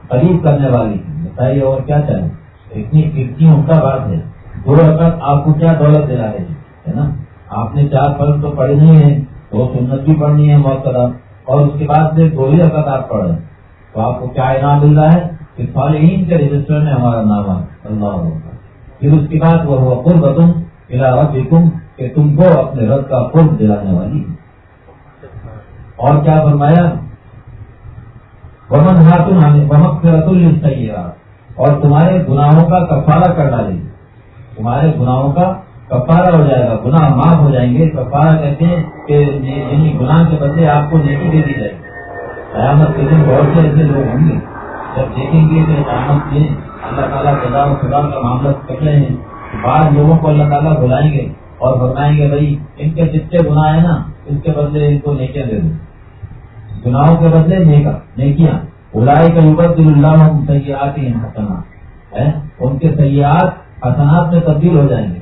قریب کرنے والی۔ بتائیے اور کیا چاہیے؟ اتنی اتنی کا بات ہے۔ دو رقط آپ کو کیا دولت دلا رہی ہے نا؟ آپ نے چار فرق تو پڑھنی ہے دو سنت بھی پڑھنی ہے موت اور اس کے بعد سے دو ہی رقط آپ پڑھ رہے ہیں۔ تو آپ کو کیا انعام مل رہا ہے؟ کہ صالحین کے رجسٹر میں ہمارا نام ہے اللہ ہوگا پھر اس کے بعد وہ قرب تم علاوہ کہ تم کو اپنے رب کا قرب دلانے والی اور کیا فرمایا؟ ومن ہاتھ ومک سے اور تمہارے گناہوں کا کفارہ کر ڈالے تمہارے گناہوں کا کفارہ ہو جائے گا، گناہ معاف ہو جائیں گے۔ کفارہ کہتے ہیں کہ یعنی گناہ کے بدلے آپ کو نیکی دے دی جائے قیامت کے دن بہت سے ایسے لوگ ہوں گے۔ جب دیکھیں گے کہ قیامت میں اللہ تعالیٰ خدا و خدا کا معاملہ کر رہے ہیں بعض لوگوں کو اللہ تعالیٰ بلائیں گے اور بتائیں گے، بھائی، ان کے جتنے گناہ ہیں نا اس کے بدلے ان کو نیکیاں دے دیں گناہوں کے بدلے نیکا نیکیاں۔ بلائی کا یوبت دل اللہ سیاحت ہی حسنات۔ ان کے سیاحت حسنات میں تبدیل ہو جائیں گے۔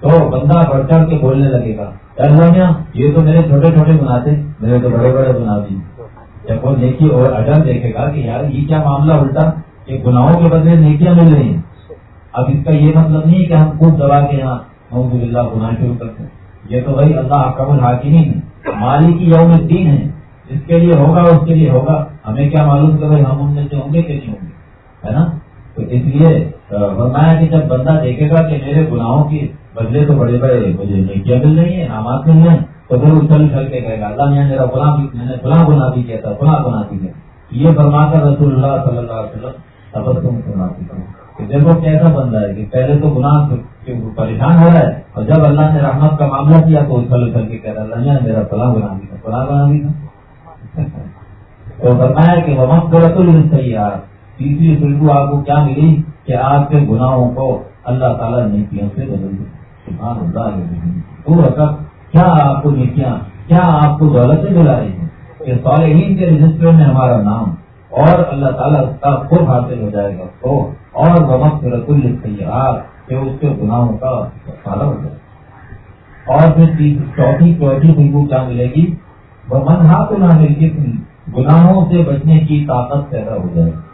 تو بندہ بڑھ چڑھ کے بولنے لگے گا یہ تو میرے چھوٹے چھوٹے گنا تھے، میرے تو بڑے بڑے گنا بھی جب وہ نیکی اور اجر دیکھے گا کہ یار یہ کیا معاملہ الٹا کہ گناہوں کے بدلے نیکیاں مل رہی ہیں؟ اب اس کا یہ مطلب نہیں ہے کہ ہم خود دبا کے یہاں محمد اللہ گناہ شروع کرتے ہیں۔ یہ تو بھائی اللہ حکم الحاکمین ہے مالی کی یوم دین ہے جس کے لیے ہوگا اس کے لیے ہوگا۔ ہمیں کیا معلوم کہ بھائی ہم ان میں سے ہوں گے کہ نہیں ہوں گے؟ ہے نا؟ تو اس لیے فرمایا کہ جب بندہ دیکھے گا کہ میرے گناہوں کی بدلے تو بڑے بڑے مجھے نیکیاں مل رہی ہیں نامات مل رہے ہیں، تو پھر اچھل اچھل کے کہے گا، اللہ نے میرا فلاں بھی میں نے فلاں گنا بھی کیا تھا، فلاں گنا بھی کیا۔ یہ فرما کر رسول اللہ صلی اللہ علیہ وسلم سبق تم سنا کہ دیکھو کیسا بندہ ہے کہ پہلے تو گناہ پریشان ہو رہا ہے، اور جب اللہ نے رحمت کا معاملہ کیا تو اچھل اچھل کے کہہ رہا اللہ نے میرا فلاں گنا بھی تھا فلاں گنا بھی تھا *laughs* تو فرمایا کہ وہ وقت رسول صحیح آ تیسری خوشبو آپ کو کیا ملی کہ آپ کے گناہوں کو اللہ تعالیٰ نیکیوں سے بدل دیا اچھا، کیا آپ کو نیکیاں، کیا آپ کو دولتیں دلا رہی ہیں؟ کہ صالحین کے رجسٹر میں ہمارا نام اور اللہ تعالیٰ کا خود حاصل ہو جائے گا تو اور وقت رسول کہ اس کے گناہوں کا سارا ہو جائے۔ اور پھر چوتھی چوتھی خوشبو کیا ملے گی؟ وہ من ہاتھ نہ مل کے گناہوں سے بچنے کی طاقت پیدا ہو جائے۔ گی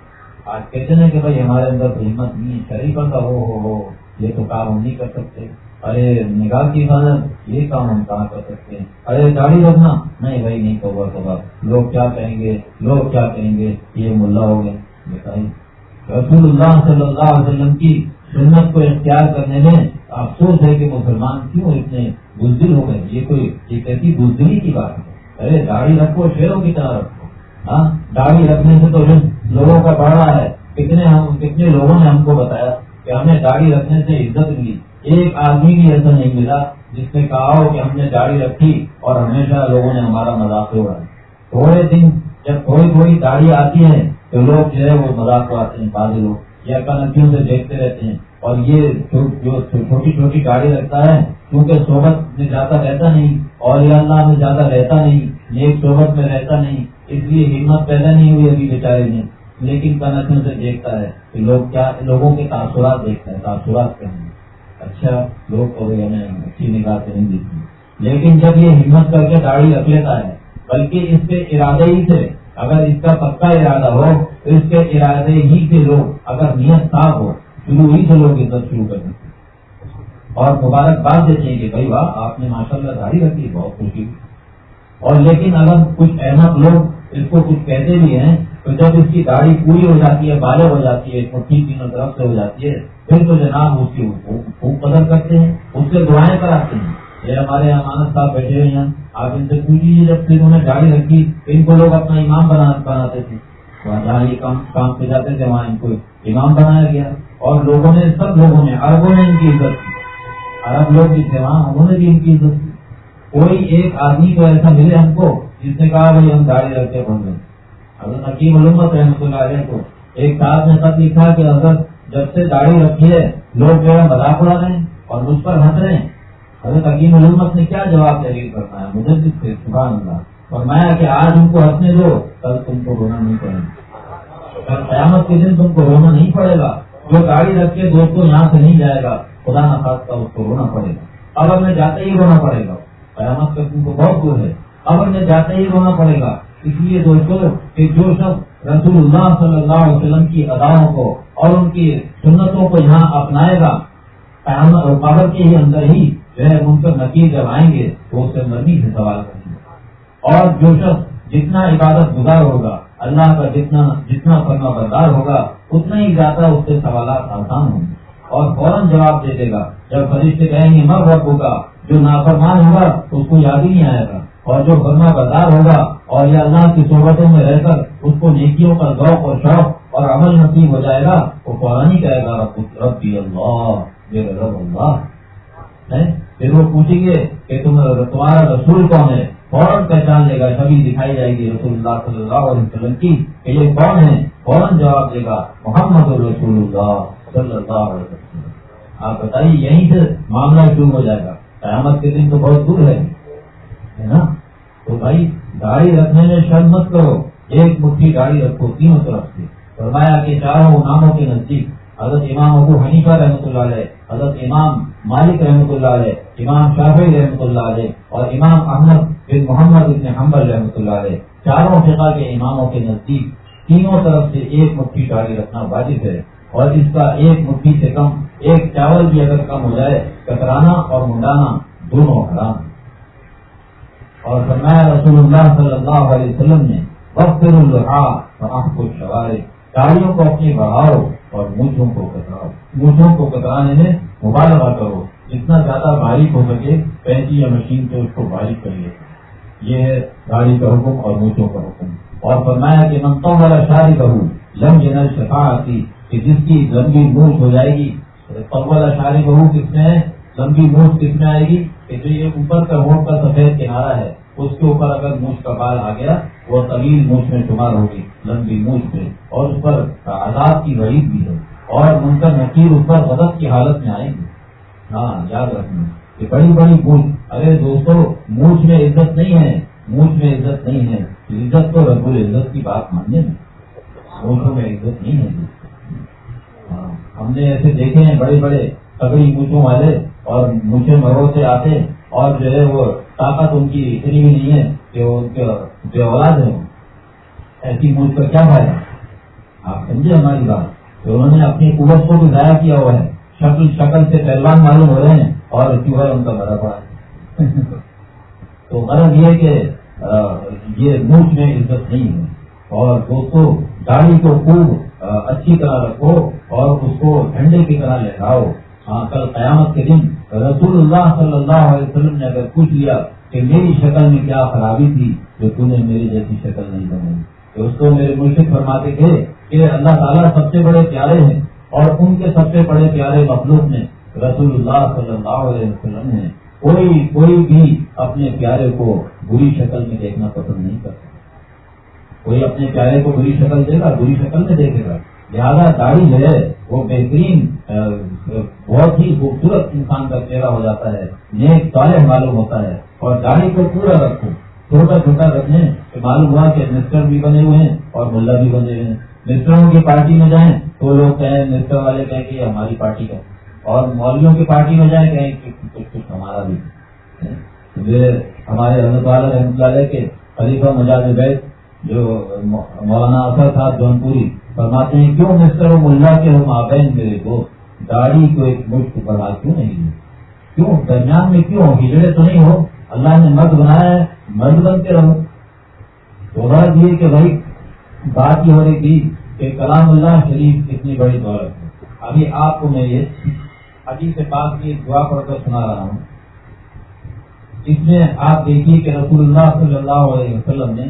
آج کہتے ہیں کہ بھائی ہمارے اندر ہمت نہیں شریف کا ہو ہو ہو، یہ تو کام ہم نہیں کر سکتے۔ ارے، نگاہ کی حفاظت، یہ کام ہم کہاں کر سکتے ہیں؟ ارے گاڑی رکھنا۔ نہیں بھائی، نہیں تو تو لوگ کیا کہیں گے؟ لوگ کیا کہیں گے؟ یہ ملا ہو گئے۔ بتائیے۔ رسول اللہ صلی اللہ علیہ وسلم کی سنت کو اختیار کرنے میں افسوس ہے کہ مسلمان کیوں اتنے بزدل ہو گئے؟ یہ کوئی ایسی بزدلی کی بات ہے۔ ارے، داڑھی رکھو، شیروں کی طرح رکھو۔ ہاں، داڑھی رکھنے سے تو لوگوں کا بڑا ہے، کتنے ہم، کتنے لوگوں نے ہم کو بتایا کہ ہمیں داڑھی رکھنے سے عزت ملی۔ ایک آدمی بھی ایسا نہیں ملا جس نے کہا ہو کہ ہم نے داڑھی رکھی اور ہمیشہ لوگوں نے ہمارا مذاق اڑایا۔ تھوڑے دن جب تھوڑی تھوڑی داڑھی آتی ہے تو لوگ جو ہے وہ مذاق اڑاتے ہیں، بازی لوگ۔ یا کنکیوں سے دیکھتے رہتے ہیں۔ اور یہ جو چھوٹی چھوٹی گاڑی رکھتا ہے، کیونکہ صحبت میں زیادہ رہتا نہیں اور یہ اللہ میں زیادہ رہتا نہیں، نیک صحبت میں رہتا نہیں اس لیے ہمت پیدا نہیں ہوئی ابھی بیچارے میں لیکن کنکیوں سے دیکھتا ہے کہ لوگ کیا لوگوں کے تاثرات دیکھتا ہے، تاثرات کیا ہیں۔ اچھا لوگ اچھی نگاہ سے نہیں دیکھتی لیکن جب یہ ہمت کر کے داڑھی رکھ لیتا ہے، بلکہ اس کے ارادے ہی سے، اگر اس کا پکا ارادہ ہو، تو اس کے ارادے ہی سے لوگ، اگر نیت صاف ہو، شروع ہی سے لوگ عزت شروع کر دیتے اور مبارکباد دیتے کہ بھائی واہ، آپ نے ماشاء اللہ داڑھی رکھی، بہت خوشی۔ اور لیکن اگر کچھ احمد لوگ اس کو کچھ کہتے بھی ہیں، تو جب اس کی داڑھی پوری ہو جاتی ہے بالے ہو جاتی ہے مٹھی تینوں طرف سے ہو جاتی ہے، پھر تو جناب اس کی خوب قدر کرتے ہیں، اس سے دعائیں کراتے ہیں۔ یہ ہمارے امانت صاحب بیٹھے ہوئے ہیں، آپ ان سے پوچھیے جب پھر انہیں گاڑی رکھی، ان کو لوگ اپنا امام بناتے تھے۔ جہاں یہ کام کام پہ جاتے تھے، وہاں ان کو امام بنایا گیا۔ اور لوگوں نے، سب لوگوں نے اربوں نے ان کی عزت کی۔ ارب لوگ بھی تھے وہاں، انہوں نے بھی ان کی عزت کی۔ کوئی ایک آدمی کو ایسا ملے ہم کو جس نے کہا بھائی ہم گاڑی رکھتے بن گئے اگر نقیم علومت رحمۃ اللہ علیہ کو ایک صاحب نے خط لکھا کہ اگر جب سے داڑھی رکھی ہے، لوگ جو ہے مذاق اڑا رہے ہیں اور مجھ پر ہنس رہے ہیں۔ حضرت حکیم علومت نے کیا جواب تحریر کرنا ہے مجھے سے سبحان اللہ۔ اور میں کہ آج ان کو ہنسنے دو، کل تم کو رونا نہیں پڑے گا۔ کل قیامت کے دن تم کو رونا نہیں پڑے گا۔ جو گاڑی رکھ کے دوستوں یہاں سے نہیں جائے گا، خدا نہ خاص اس کو رونا پڑے گا۔ اب میں جاتے ہی رونا پڑے گا۔ قیامت کا کو بہت دور ہے۔ اب میں جاتے ہی رونا پڑے گا۔ اس لیے دوستوں کہ جو شخص رسول اللہ صلی اللہ علیہ وسلم کی اداؤں کو اور ان کی سنتوں کو یہاں اپنائے گا اور قبر کے ہی اندر ہی جو ہے، ان پر نقیر جب آئیں گے، تو اس سے مرنی سے سوال کریں گے۔ اور جو شخص جتنا عبادت گزار ہوگا، اللہ کا جتنا جتنا فرما بردار ہوگا، اتنا ہی زیادہ اس سے سوالات آسان ہوں گے۔ اور فوراً جواب دے دے گا۔ جب فرشتے کہیں گے، مر رب ہوگا جو نافرمان ہوگا اس کو یاد ہی نہیں آئے گا۔ اور جو فرما بردار ہوگا اور یہ اللہ کی صحبتوں میں رہ کر اس کو نیکیوں کا ذوق اور شوق اور عمل نصیب ہو جائے گا، وہ فوراً ہی کہے گا، رب اللہ، میرے رب اللہ۔ پھر وہ پوچھیں گے کہ تم تمہارا رسول کون ہے؟ فوراً پہچان لے گا سبھی دکھائی جائے گی رسول اللہ صلی اللہ علیہ وسلم کی کہ یہ کون ہے؟ فوراً جواب دے گا، محمد رسول اللہ۔ صلی اللہ علیہ وسلم۔ آپ بتائیے، یہیں سے معاملہ شروع ہو جائے گا۔ قیامت کے دن تو بہت دور ہے نا؟ تو بھائی، گاڑی رکھنے میں شرم مت کرو۔ ایک مٹھی گاڑی رکھو، تینوں طرف سے۔ فرمایا کہ چاروں ناموں کے نزدیک، حضرت امام ابو حنیفہ رحمۃ اللہ علیہ، حضرت امام مالک رحمۃ اللہ علیہ، امام شافی رحمۃ اللہ علیہ اور امام احمد بن محمد بن حمبل رحمۃ اللہ علیہ۔ چاروں فقہ کے اماموں کے نزدیک تینوں طرف سے ایک مٹھی گاڑی رکھنا واجب ہے۔ اور اس کا ایک مٹھی سے کم، ایک چاول بھی اگر کم ہو جائے کترانا اور منڈانا دونوں حرام اور فرمایا رسول اللہ صلی اللہ علیہ وسلم نے وقت الحا اور کو شوارے گاڑیوں کو اپنی بڑھاؤ اور مونچھوں کو کتراؤ مونچھوں کو کترانے میں مبالغہ کرو۔ جتنا زیادہ باریک ہو سکے پینچی یا مشین سے اس کو باریک کریے یہ ہے گاڑی کا حکم اور مونچھوں کا حکم۔ اور فرمایا کہ منتوں والا شادی کروں لم جنرل شفا آتی کہ جس کی لمبی مونچھ ہو جائے گی والا شادی بہو کس میں ہے؟ لمبی مونچھ کس میں آئے گی؟ کہ جو یہ اوپر کا ہوٹ کا سفید کنارا ہے، اس کے اوپر اگر مونچھ کا بال آ گیا، وہ طویل مونچھ میں شمار ہوگی، لمبی مونچھ پہ اور اس پر آزاد کی وعید بھی ہے، اور ان کا نقیر اس پر غلط کی حالت میں آئے گی ہاں یاد رکھنا کہ بڑی بڑی مونچھ ارے دوستو مونچھ میں عزت نہیں ہے مونچھ میں عزت نہیں ہے، عزت تو رب العزت کی بات ماننے میں مونچھوں میں عزت نہیں ہے۔ ہم نے ایسے دیکھے ہیں بڑے بڑے تگڑی مونچھوں والے اور مونچھے مرو سے آتے اور جو ہے وہ طاقت ان کی اتنی بھی نہیں ہے کہ وہ ان کے جو اولاد ہے ایسی ملک کا کیا فائدہ آپ سمجھے ہماری بات کہ انہوں نے اپنی قوت کو بھی ضائع کیا ہوا ہے۔ شکل شکل سے پہلوان معلوم ہو رہے ہیں اور کیوں ہے ان کا بڑا پڑا ہے۔ *laughs* تو غرض یہ کہ یہ ملک میں عزت نہیں ہے اور دوستوں گاڑی کو خوب اچھی طرح رکھو۔ اور اس کو جھنڈے کی طرح لہراؤ ہاں کل قیامت کے دن رسول اللہ صلی اللہ علیہ وسلم نے اگر پوچھ لیا کہ میری شکل میں کیا خرابی تھی، تو تم نے میری جیسی شکل نہیں بنائی۔ تو اس کو میرے مرشد فرماتے تھے کہ اللہ تعالیٰ سب سے بڑے پیارے ہیں اور ان کے سب سے بڑے پیارے مخلوق نے رسول اللہ صلی اللہ علیہ وسلم نے۔ کوئی کوئی بھی اپنے پیارے کو بری شکل میں دیکھنا پسند نہیں کرتا۔ کوئی اپنے پیارے کو بری شکل دے گا، بری شکل میں دیکھے گا۔ لہٰذا داڑھی جو ہے، وہ بہترین بہت ہی خوبصورت انسان کا چہرہ ہو جاتا ہے۔ نیک، صالح معلوم ہوتا ہے۔ اور داڑھی کو پورا رکھو۔ چھوٹا چھوٹا رکھنے کہ معلوم ہوا کہ مسٹر بھی بنے ہوئے ہیں اور ملا بھی بنے ہوئے ہیں۔ مسٹروں کی پارٹی میں جائیں تو لوگ کہیں، مسٹر والے کہیں کہ ہماری پارٹی کا اور مولیوں کی پارٹی میں جائیں کہیں کہ کچھ کچھ ہمارا بھی ہمارے رحمت اللہ رحمۃ اللہ کے خلیفہ مجاز بیت جو مولانا اثر تھا جون پوری فرماتے ہیں، کیوں مسٹر ملا کے ہم آبین میرے کو داڑھی کو ایک مشت بڑھا کیوں نہیں کیوں؟ درمیان میں کیوں ہجڑے تو نہیں ہو اللہ نے مرد بنایا ہے، مرد بنتے رہو تو غرض یہ کہ بھائی، بات یہ ہو رہی تھی کہ کلام اللہ شریف کتنی بڑی دولت ہے۔ ابھی آپ کو میں یہ ابھی سے بات کی دعا پڑھ کر سنا رہا ہوں۔ اس میں آپ دیکھیے کہ رسول اللہ صلی اللہ علیہ وسلم نے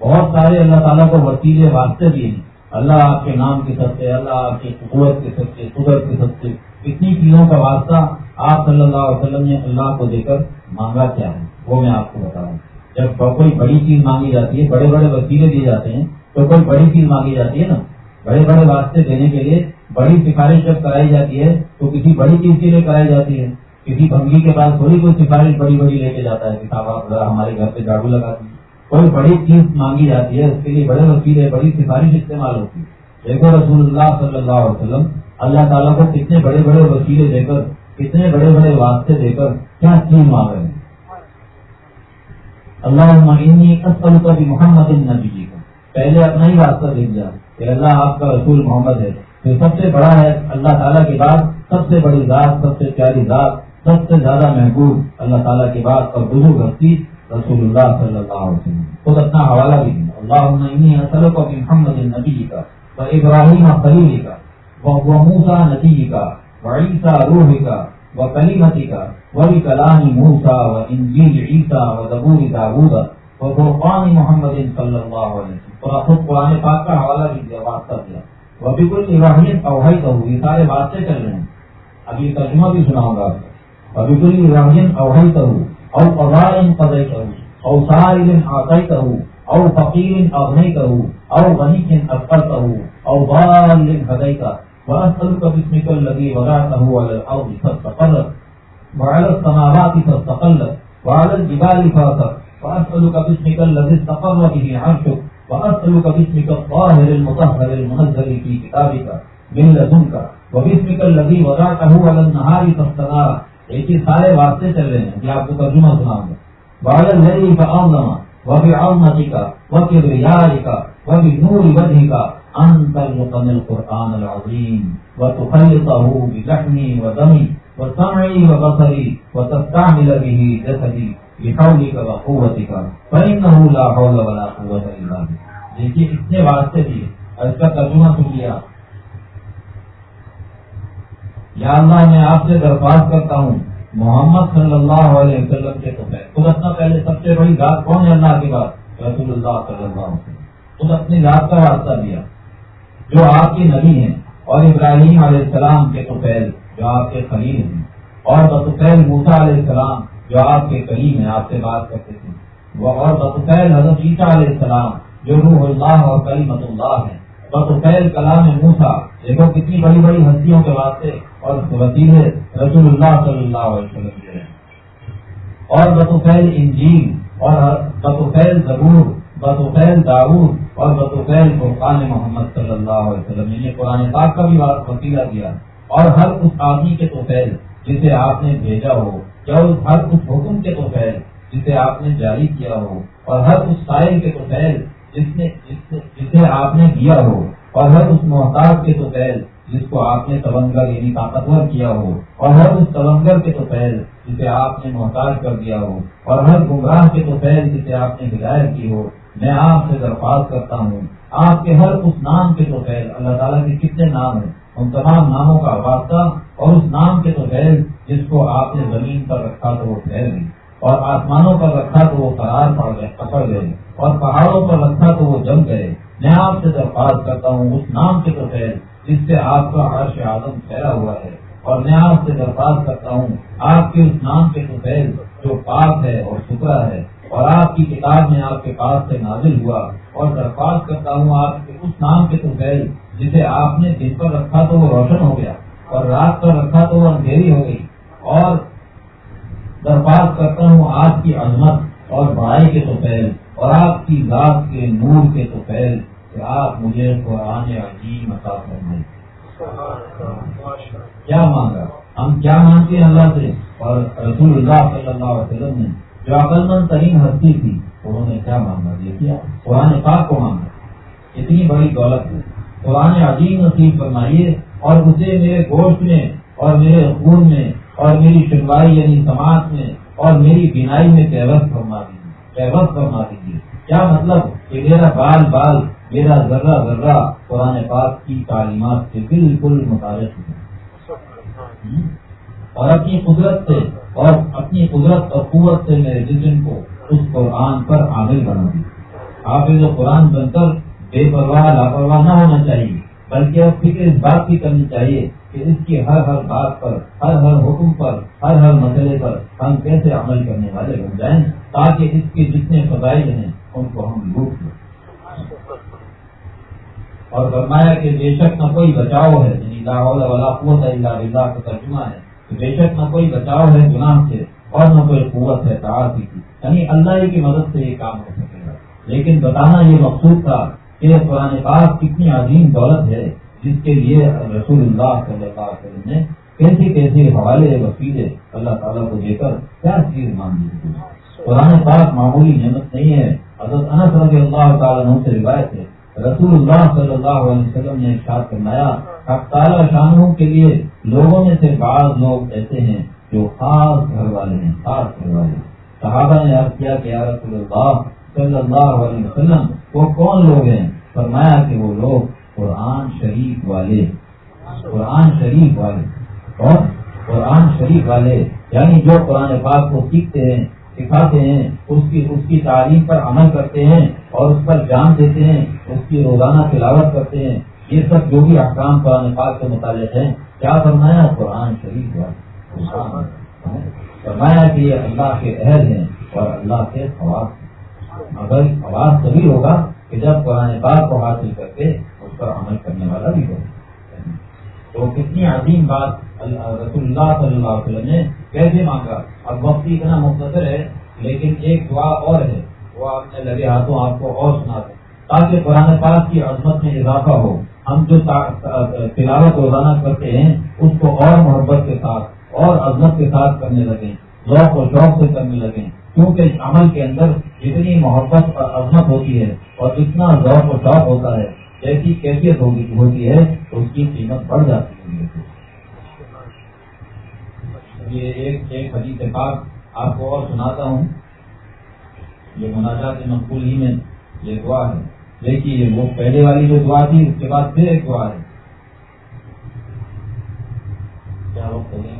بہت سارے اللہ تعالیٰ کو وسیلے واسطے دیے اللہ آپ کے نام کے سب سے اللہ آپ کی قوت کے سب سے قدرت کے سب سے اتنی چیزوں کا واسطہ آپ صلی اللہ علیہ وسلم نے اللہ کو دے کر مانگا کیا ہے، وہ میں آپ کو بتا رہا ہوں۔ جب کوئی بڑی چیز مانگی جاتی ہے، بڑے بڑے وسیلے دیے جاتے ہیں، تو کوئی بڑی چیز مانگی جاتی ہے نا۔ بڑے بڑے واسطے دینے کے لیے بڑی سفارش جب کرائی جاتی ہے، تو کسی بڑی چیز کے لیے کرائی جاتی ہے۔ کسی بھنگی کے پاس تھوڑی کوئی سفارش بڑی بڑی لے کے جاتا ہے، کتاب آپ ہمارے گھر پہ جھاڑو لگاتی کوئی بڑی چیز مانگی جاتی ہے، اس کے لیے بڑے وسیلے، بڑی سفارش استعمال ہوتی ہے۔ دیکھو رسول اللہ صلی اللہ علیہ وسلم، اللہ تعالیٰ کو کتنے بڑے بڑے وسیلے دے کر، کتنے بڑے بڑے واسطے دے کر کیا چیز مانگ رہے ہیں؟ اللہ کا بھی محمد نبی جی کا۔ پہلے اپنا ہی واسطہ دے دیا کہ اللہ آپ کا رسول محمد ہے۔ جو سب سے بڑا ہے اللہ تعالیٰ کے بعد، سب سے بڑی ذات، سب سے پیاری ذات، سب سے زیادہ محبوب اللہ تعالیٰ کے بعد اور بزرگ ہستی رسول اللہ صلی اللہ علیہ وسلم خود اپنا حوالہ بھی اللہ اصل کو محمد نبی کا و ابراہیم خلیل کا وہ موسا نتی کا وعیسا روح کا و کلیمتی کا ولی کلام موسا و انجیل عیسا و زبور داود و فرقان محمد صلی اللہ علیہ وسلم خود قرآن پاک کا حوالہ بھی دیا واسطہ دیا وہ بالکل ابراہیم اوہائی کا یہ سارے واسطے چل رہے ہیں اب یہ ترجمہ بھی سناؤں گا اور بالکل ابراہیم اوہائی کا اور قضائن قضائی کروں اور سارے دن آسائی کروں او فقیر اغنی کرو او غنی کن اکبر کرو او بال ہدئی کا واسل کا بسم کل لگی وغا کرو او فستقل وعلى السماوات فاستقل، وعلى الجبال فاثر واسألك باسمك الذي استقر به عرشك واسألك باسمك الطاهر المطهر المنزل في كتابك، من لدنك۔ وباسمك الذي وضعته على النهار فاستنار ایک ہی سارے واسطے چل رہے ہیں کہ آپ کو ترجمہ سناؤں گا۔ وعلى الليل فأظلم وبعظمتك وكبريائك وبنور وجهك أن تلقن القرآن العظيم وتخلطه بلحمي ودمي وسمعي وبصري وتستعمل به جسدي بحولك وقوتك فإنه لا حول ولا قوة إلا بالله دیکھیے، اتنے واسطے دیے اور اس کا ترجمہ سن لیا۔ یا اللہ، میں آپ سے درخواست کرتا ہوں، محمد صلی اللہ علیہ وسلم کے تو خود اپنا پہلے سب سے بڑی ذات کون ہے اللہ کی بات رسول اللہ صلی اللہ علیہ وسلم۔ خود اپنی ذات کا واسطہ دیا۔ جو آپ کی نبی ہیں اور ابراہیم علیہ السلام کے تو جو آپ کے خلیل ہیں۔ اور بطفیل موسا علیہ السلام، جو آپ کے کریم ہیں، آپ سے بات کرتے تھے۔ اور بطفیل حضرت عیسیٰ علیہ السلام، جو روح اللہ اور کلیمت اللہ ہیں بطفیل کلام موسا دیکھو کتنی بڑی بڑی ہستیوں کے واسطے۔ اور وسیل رسول اللہ صلی اللہ علیہ وسلم کے اور بطفیل انجیل، اور بطفیل ضرور بطفیل داود اور بطفیل قرآن محمد صلی اللہ علیہ وسلم۔ نے قرآن پاک کا بھی وسیلہ دیا۔ اور ہر اس آدمی کے توفیل جسے آپ نے بھیجا ہو، یا ہر اس حکم کے توفیل جسے آپ نے جاری کیا ہو۔ اور ہر اس سائل کے توفیل جس نے جسے آپ نے دیا ہو اور ہر اس محتاج کے توفیل جس کو آپ نے تبنگر یعنی طاقتور کیا ہو اور ہر اس تبنگر کے توفیل جسے آپ نے محتاج کر دیا ہو اور ہر گمراہ کے توفیل جسے آپ نے ہدایت کی ہو، میں آپ سے درخواست کرتا ہوں۔ آپ کے ہر اس نام کے توفیل اللہ تعالیٰ کے کتنے نام ہیں؟ ان تمام ناموں کا واسطہ اور اس نام کے تو فیل جس کو آپ نے زمین پر رکھا تو وہ پھیل گئی۔ اور آسمانوں پر رکھا تو وہ قرار پڑ گئے، پکڑ گئے، اور پہاڑوں پر رکھا تو وہ جم گئے۔ میں آپ سے درخواست کرتا ہوں، اس نام کے تو فیل جس سے آپ کا عرش آدم پھیلا ہوا ہے۔ اور میں آپ سے درخواست کرتا ہوں، آپ کے اس نام کے تو فیل جو پاک ہے اور ستھرا ہے۔ اور آپ کی کتاب میں آپ کے پاس سے نازل ہوا۔ اور درخواست کرتا ہوں، آپ کے اس نام کے تو فیل جسے آپ نے دن پر رکھا تو وہ روشن ہو گیا، اور رات پر رکھا تو وہ اندھیری ہو گئی۔ اور درخواست کرتا ہوں آپ کی عظمت اور بڑائی کے تو پہل اور آپ کی ذات کے نور کے تو پہل کہ آپ مجھے قرآن عجیب عطا فرمائیں۔ کیا مانگا؟ ہم کیا مانگتے ہیں اللہ سے؟ اور رسول اللہ صلی اللہ علیہ وسلم نے جو عقل مند ترین ہستی تھی، انہوں نے کیا مانگا؟ دیکھیے قرآن پاک کو مانگا۔ اتنی بڑی دولت ہے۔ قرآن عظیم نصیب فرمائیے اور اسے میرے گوشت میں اور میرے خون میں اور میری شنوائی یعنی سماج میں اور میری بینائی میں کیوت فرما دیجیے کیوت فرما دیجیے کیا مطلب کہ میرا بال بال، میرا ذرہ ذرہ قرآن پاک کی تعلیمات سے بالکل متعلق ہے اور اپنی قدرت سے، اور اپنی قدرت اور قوت سے میرے جسم کو اس قرآن پر عامل بنا دی۔ آپ جو قرآن بن کر بے پرواہ، لاپرواہ نہ ہونا چاہیے۔ بلکہ اب فکر اس بات کی کرنی چاہیے کہ اس کی ہر ہر بات پر، ہر ہر حکم پر، ہر ہر مسئلے پر ہم کیسے عمل کرنے والے بن جائیں، تاکہ اس کے جتنے فضائل ہیں، ان کو ہم لوٹ لیں۔ اور فرمایا کہ بے شک نہ کوئی بچاؤ ہے یعنی قوت اللہ اللہ کا ترجمہ ہے، کہ بے شک نہ کوئی بچاؤ ہے گناہ سے، اور نہ کوئی قوت ہے تعارفی کی۔ یعنی اللہ ہی کی مدد سے یہ کام ہو سکے گا۔ لیکن بتانا یہ مقصود تھا کہ قرآن پاک کتنی عظیم دولت ہے جس کے لیے رسول اللہ صلی اللہ علیہ وسلم نے کیسے کیسے حوالے وسیلے اللہ تعالیٰ کو دے کر کیا چیز مان دی قرآن پاک معمولی نعمت نہیں ہے۔ حضرت انس رضی اللہ تعالیٰ سے روایت ہے۔ رسول اللہ صلی اللہ علیہ وسلم نے ارشاد فرمایا تعالیٰ شاہوں کے لیے لوگوں میں سے بعض لوگ ایسے ہیں جو خاص گھر والے ہیں، خاص گھر والے صحابہ نے عرض کیا کہ رسول اللہ صلی اللہ علیہ وسلم، وہ کون لوگ ہیں؟ فرمایا کہ وہ لوگ قرآن شریف والے، قرآن شریف والے۔ اور قرآن شریف والے یعنی جو قرآن پاک کو سیکھتے ہیں، سکھاتے ہیں، اس کی اس کی تعلیم پر عمل کرتے ہیں اور اس پر جان دیتے ہیں، اس کی روزانہ تلاوت کرتے ہیں۔ یہ سب جو بھی احکام قرآن پاک کے متعلق ہیں، کیا فرمایا؟ قرآن شریف والے۔ فرمایا کہ یہ اللہ کے عہد ہیں اور اللہ کے خواب ہیں۔ مگر آواز تبھی ہوگا کہ جب قرآن پاک کو حاصل کر کے اس پر عمل کرنے والا بھی ہوگا۔ تو کتنی عظیم بات رسول اللہ صلی اللہ علیہ وسلم نے کیسے مانگا؟ اب وقت اتنا مختصر ہے، لیکن ایک دعا اور ہے۔ وہ آپ نے لگے ہاتھوں آپ کو اور سنا دیں تاکہ قرآن پاک کی عظمت میں اضافہ ہو۔ ہم جو تلاوت روزانہ کرتے ہیں، اس کو اور محبت کے ساتھ اور عظمت کے ساتھ کرنے لگیں۔ ذوق و شوق سے کرنے لگیں۔ کیونکہ اس عمل کے اندر جتنی محبت اور عظمت ہوتی ہے اور جتنا ذوق و شوق ہوتا ہے، جیسی کیفیت ہوگی، ہوتی ہے تو اس کی قیمت بڑھ جاتی ہے۔ یہ ایک ایک حدیث پاک آپ کو اور سناتا ہوں۔ یہ مناجات مقبول ہی میں یہ دعا ہے۔ دیکھیے وہ پہلے والی جو دعا تھی، اس کے بعد پھر ایک دعا ہے۔ کیا وقت ہو گیا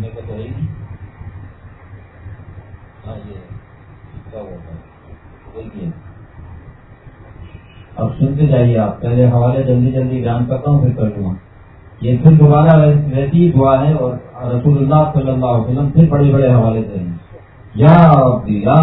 نے کو تو ہی ہاں یہ کیا ہوتا ہے؟ بولیے اب سنتے جائیے آپ۔ پہلے حوالے جلدی جلدی بیان کرتا ہوں، پھر کر دوں یہ پھر دوبارہ ویسی دعا ہے اور رسول اللہ صلی اللہ علیہ وسلم پھر بڑے بڑے حوالے دیں گے۔ یا ربی، یا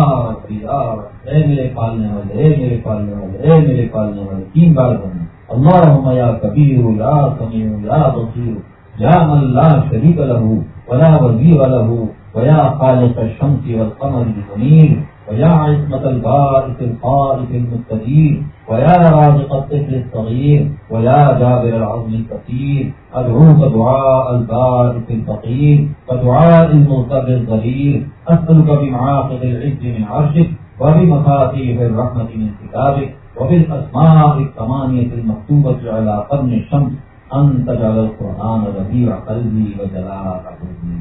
اے میرے پالنے والے، اے میرے پالنے والے، اے میرے پالنے والے، تین بار بنے اللہ یا کبیر، یا سمیع، یا بصیر، یا من لا شریک له ولا وزیر له ویا خالق الشمس والقمر المنیر ويا عصمة البارث الخالق المستدير ويا رازق الطفل الصغير ويا جابر العظم الكثير. أدعوك دعاء البارث الفقير ودعاء المغتر الظهير. أسألك بمعاقد العز من عرشك وبمفاتيح الرحمة من كتابك وبالأسماء الثمانية المكتوبة على قرن الشمس. أن تجعل القرآن ربيع قلبي وجلاء حزني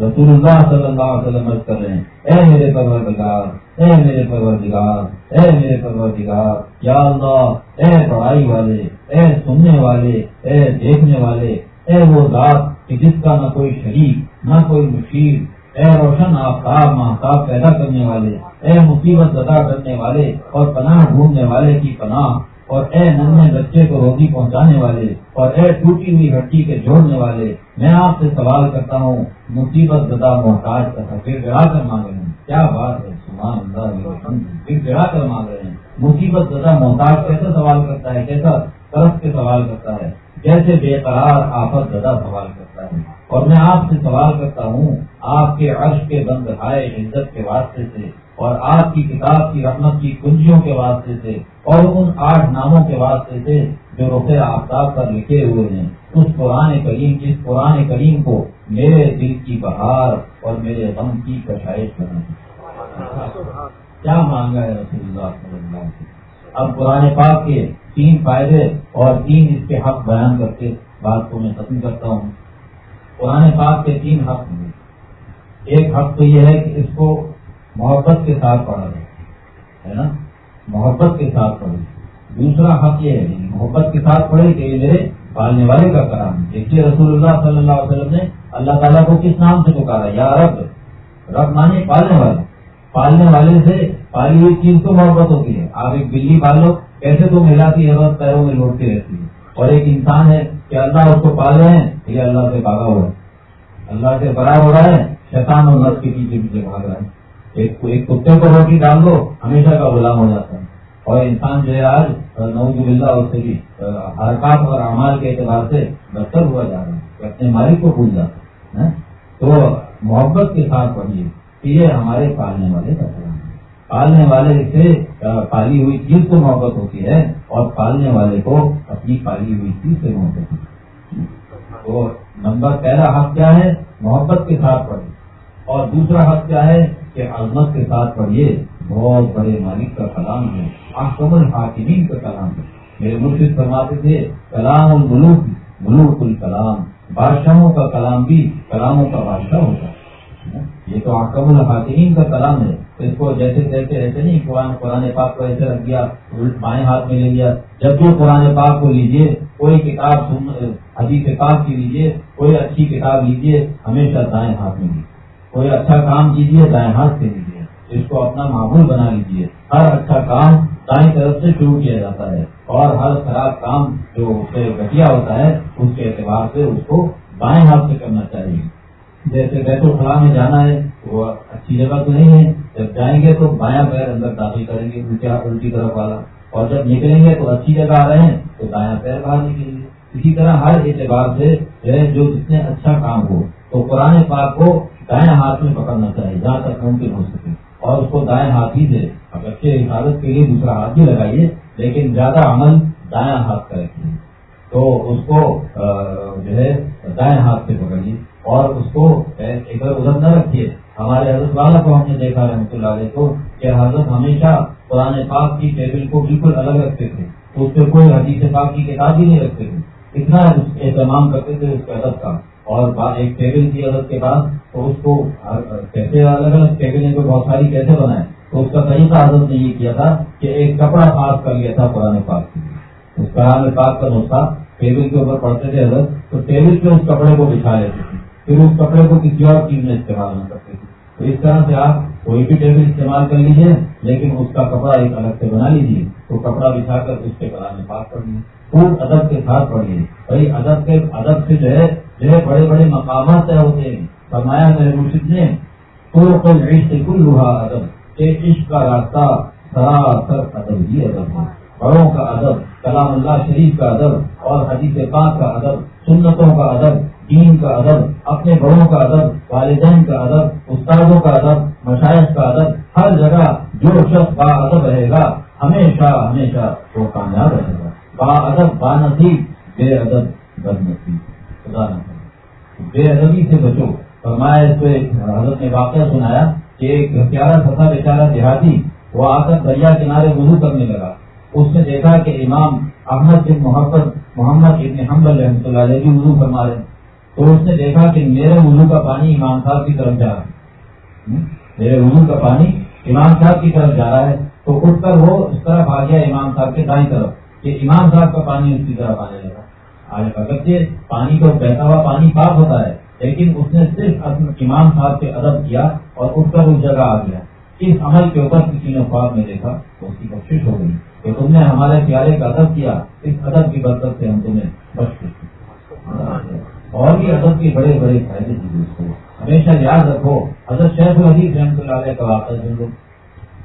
رسول اللہ صلی اللہ علیہ وسلم کر رہے ہیں اے میرے پروردگار، اے میرے پروردگار، اے میرے پروردگار، یا اللہ، اے پڑھائی والے، اے سننے والے، اے دیکھنے والے، اے وہ ذات کہ جس کا نہ کوئی شریک، نہ کوئی مشیر، اے روشن آفتاب محتاب پیدا کرنے والے، اے مصیبت ادا کرنے والے اور پناہ ڈھونڈنے والے کی پناہ اور اے ننے بچے کو روزی پہنچانے والے اور اے ٹوٹی ہوئی ہڈی کے جوڑنے والے، میں آپ سے سوال کرتا ہوں، مصیبت زدہ محتاج کا پھر گڑا کر مانگ رہے ہیں۔ کیا بات ہے؟ سمان اللہ پھر گڑا کر مانگ رہے ہیں۔ مصیبت زدہ محتاج کیسا سوال کرتا ہے؟ کیسا طرف کے سوال کرتا ہے؟ جیسے بے قرار آفت زدہ سوال کرتا ہے۔ اور میں آپ سے سوال کرتا ہوں، آپ کے عرش کے بند ہائے عزت کے واسطے سے اور آپ کی کتاب کی رحمت کی کنجیوں کے واسطے سے اور ان آٹھ ناموں کے واسطے سے جو روپے آفتاب پر لکھے ہوئے ہیں۔ اس قرآن کریم، جس قرآن کریم کو میرے دل کی بہار اور میرے غم کی کشائش کرنا کیا مانگا ہے رسول اللہ صلی اللہ علیہ وسلم؟ اب قرآن پاک کے تین فائدے اور تین اس کے حق بیان کر کے بات کو میں ختم کرتا ہوں۔ قرآن پاک کے تین حق ہیں۔ ایک حق تو یہ ہے کہ اس کو محبت کے ساتھ پڑھا جائے ہے نا؟ محبت کے ساتھ پڑھے دوسرا حق یہ ہے محبت کے ساتھ پڑھے کہ یہ میرے پالنے والے کا کام دیکھیے رسول اللہ صلی اللہ علیہ وسلم نے اللہ تعالیٰ کو کس نام سے پکارا؟ یا رب رب مانے پالنے والے۔ پالنے والے سے پالی ہوئی چیز تو محبت ہوتی ہے۔ آپ ایک بلی پالو کیسے تو ملاتی ہے، بس پیروں میں لوٹتی رہتی ہے۔ اور ایک انسان ہے کہ اللہ اس کو پال رہے ہیں، یہ اللہ سے بھاگا ہوا ہے۔ اللہ سے بڑا ہو رہا ہے، شیطان اور نس کے پیچھے پیچھے بھاگ رہا ہے۔ ایک کتے کو روٹی ڈال دو، ہمیشہ کا غلام ہو جاتا ہے۔ اور انسان جو ہے آج نوز اللہ اس سے حرکات اور اعمال کے اعتبار سے بہتر ہوا جا رہا ہے۔ اپنے مالک کو بھول جاتا ہے ہاں؟ تو محبت کے ساتھ پڑھیے کہ یہ ہمارے پالنے والے کا کام ہے۔ پالنے والے سے پالی ہوئی چیز کو محبت ہوتی ہے اور پالنے والے کو اپنی پالی ہوئی چیز سے محبت ہوتی ہے۔ تو نمبر پہلا حق کیا ہے؟ محبت کے ساتھ پڑھیے۔ اور دوسرا حق کیا ہے؟ کہ عظمت کے ساتھ پڑھیے، بہت بڑے مالک کا کلام ہے آخم الحاکمین کا کلام ہے۔ میرے مرشد فرماتے تھے، کلام الملوک، ملوک الکلام۔ بادشاہوں کا کلام بھی کلاموں کا بادشاہ ہوتا ہے۔ یہ تو آکم الحاکمین کا کلام ہے۔ اس کو جیسے کہتے رہتے نہیں، قرآن قرآن پاک کو ایسے رکھ دیا بائیں ہاتھ میں لے لیا۔ جب بھی قرآن پاک کو لیجیے کوئی کتاب حدیث پاک کی لیجیے کوئی اچھی کتاب لیجیے ہمیشہ دائیں ہاتھ میں لیجیے کوئی اچھا کام کیجیے دائیں ہاتھ سے لیجیے اس کو اپنا معمول بنا لیجیے ہر اچھا کام دائیں طرف سے شروع کیا جاتا ہے اور ہر خراب کام جو گٹیا ہوتا ہے، اس کے اعتبار سے اس کو بائیں ہاتھ سے کرنا چاہیے۔ جیسے بیت الخلا میں جانا ہے، وہ اچھی جگہ تو نہیں ہے۔ جب جائیں گے تو بایاں پیر اندر داخل کریں گے الٹی طرف والا۔ اور جب نکلیں گے تو اچھی جگہ آ رہے ہیں، تو دایاں پیر باہر نکلیں گے۔ اسی طرح ہر اعتبار سے جو جس نے اچھا کام ہو تو قرآن پاک کو دائیں ہاتھ میں پکڑنا چاہیے، جہاں تک ممکن ہو سکے اور اس کو دائیں ہاتھ ہی سے اگرچہ حفاظت کے لیے دوسرا ہاتھ بھی لگائیے، لیکن زیادہ عمل دائیں ہاتھ کا رکھیے۔ تو اس کو جو ہے، دائیں ہاتھ سے پکڑیے۔ اور اس کو ادھر ادھر نہ رکھیے۔ ہمارے حضرت والا کو ہم نے دیکھا رحمۃ اللہ علیہ کو کہ حضرت ہمیشہ قرآن پاک کی ٹیبل کو بالکل الگ رکھتے تھے۔ اس پہ کوئی حدیث پاک کی کتاب ہی نہیں رکھتے تھے۔ اتنا اہتمام کرتے تھے اس کے ادب کا۔ اور ایک ٹیبل کی عدد کے بعد تو اس کو کیسے الگ الگ ٹیبلیں کو بہت ساری کیسے بنائے؟ تو اس کا طریقہ حضرت نے یہ کیا تھا کہ ایک کپڑا خاص کر لیا تھا قرآن پاک اس قرآن پاک کا نسخہ ٹیبل کے اوپر پڑھتے تھے حضرت، تو ٹیبل پہ اس کپڑے کو بچھا لیتے تھے، پھر اس کپڑے کو کسی اور چیز میں استعمال نہ کرتے تھے۔ تو اس طرح سے آپ کوئی بھی ٹیبل استعمال کر لیجیے لیکن اس کا کپڑا ایک الگ سے بنا لیجیے تو کپڑا بچھا کر اس کے قرآن پاک پڑھ لیجیے خوب ادب کے ساتھ پڑھیے۔ بھائی، ادب کے ادب سے جو ہے جو بڑے بڑے مقامات طے ہوتے ہیں فرمایا میرے مرشد نے تو کل ادب، کہ عشق کا راستہ سراسر ادب ہی ادب ہے۔ بڑوں کا ادب، کلام اللہ شریف کا ادب اور حدیث پاک کا ادب، سنتوں کا ادب، دین کا ادب، اپنے بڑوں کا ادب، والدین کا ادب، استادوں کا ادب مشاہد کا ادب، ہر جگہ جو شخص با ادب رہے گا، ہمیشہ ہمیشہ وہ کامیاب رہے گا۔ با ادب، با نصیب، بے ادب بد نصیب خدا نہ بے ادبی سے بچو فرمایا اس پہ حضرت نے واقعہ سنایا کہ ایک پیارا سفا بیچارا دیہاتی وہ آ کر دریا کنارے وضو کرنے لگا۔ اس نے دیکھا کہ امام احمد بن محبت محمد ابن حمد رحمۃ اللہ علیہ وضو فرما رہے تو اس نے دیکھا کہ میرے وضو کا پانی امام صاحب کی طرف جا رہا ہے۔ میرے وضو کا پانی امام صاحب کی طرف جا رہا ہے۔ تو اٹھ کر وہ اس طرف آ گیا امام صاحب کے دائیں طرف کہ امام صاحب کا پانی اس کی طرف آنے لگا۔ اگرچہ پانی کو بہتا ہوا پانی پاک ہوتا ہے، لیکن اس نے صرف امام صاحب سے ادب کیا اور اٹھ کر اس جگہ آ گیا۔ اس عمل کے اوپر کسی نے خواب میں دیکھا تو اس کی کوشش ہو گئی کہ تم نے ہمارے پیارے کا ادب کیا۔ اس ادب کی برکت سے ہم تمہیں بخش اور بھی ادب کے بڑے بڑے فائدے دیے اس کو ہمیشہ یاد رکھو، حضرت شیخ الحدیث رحمۃ اللہ علیہ کا واقعہ سن لو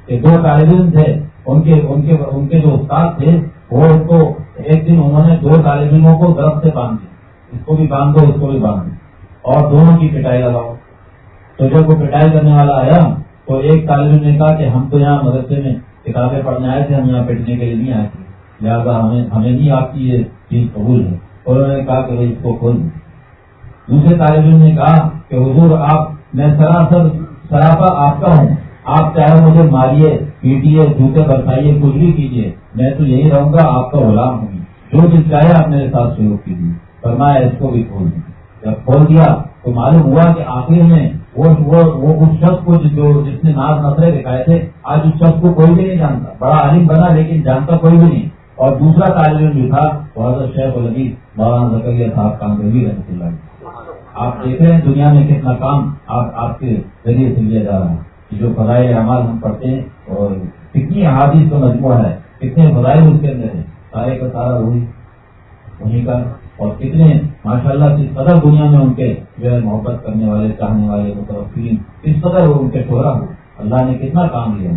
کہ دو طالب علم تھے، ان کے ان کے ان کے جو استاد تھے وہ ان کو ایک دن انہوں نے دو طالب علموں کو درخت سے باندھ دیا۔ اس کو بھی باندھ دو اس کو بھی باندھ دو اور دونوں کی پٹائی لگاؤ۔ تو جب وہ پٹائی کرنے والا آیا، تو ایک طالب علم نے کہا کہ ہم تو یہاں مدرسے میں کتابیں پڑھنے آئے تھے، ہم یہاں پٹنے کے لیے نہیں آئے تھے۔ لہٰذا ہمیں ہمیں نہیں آپ کی یہ چیز قبول ہے۔ اور انہوں نے کہا کہ اس کو کھول دوسرے طالب علم نے کہا کہ حضور، آپ، میں سراسر، سراپا آپ کا ہوں۔ آپ چاہے مجھے ماریے۔ پیٹیے جوتے برسائیے کچھ بھی کیجیے، میں تو یہی رہوں گا، آپ کا غلام ہوں جو چیز چاہے آپ میرے ساتھ شروع کیجیے۔ فرمایا، اس کو بھی کھول دیں۔ جب کھول دیا تو معلوم ہوا کہ آخر میں وہ اس شخص کو جو جس نے ناز نظرے دکھائے تھے، آج اس شخص کو کوئی بھی نہیں جانتا۔ بڑا عالم بنا، لیکن جانتا کوئی بھی نہیں۔ اور دوسرا طالب علم جو تھا، وہ حضرت شیخ الگی مولانا زکریہ صاحب کام بھی رحمۃ اللہ آپ دیکھ رہے ہیں دنیا میں کتنا کام آپ آپ کے ذریعے سے لیا جا رہا ہے جو فضائل اعمال ہم پڑھتے ہیں اور کتنی احادیث کا مجموعہ ہے، کتنے فضائل اس کے اندر ہیں، سارے کا سارا وہی انہیں کا، اور کتنے ماشاء اللہ کی قدر دنیا میں ان کے جو ہے محبت کرنے والے، چاہنے والے متوقع اس قدر وہ ان کے شہرا ہو اللہ نے کتنا کام لیا۔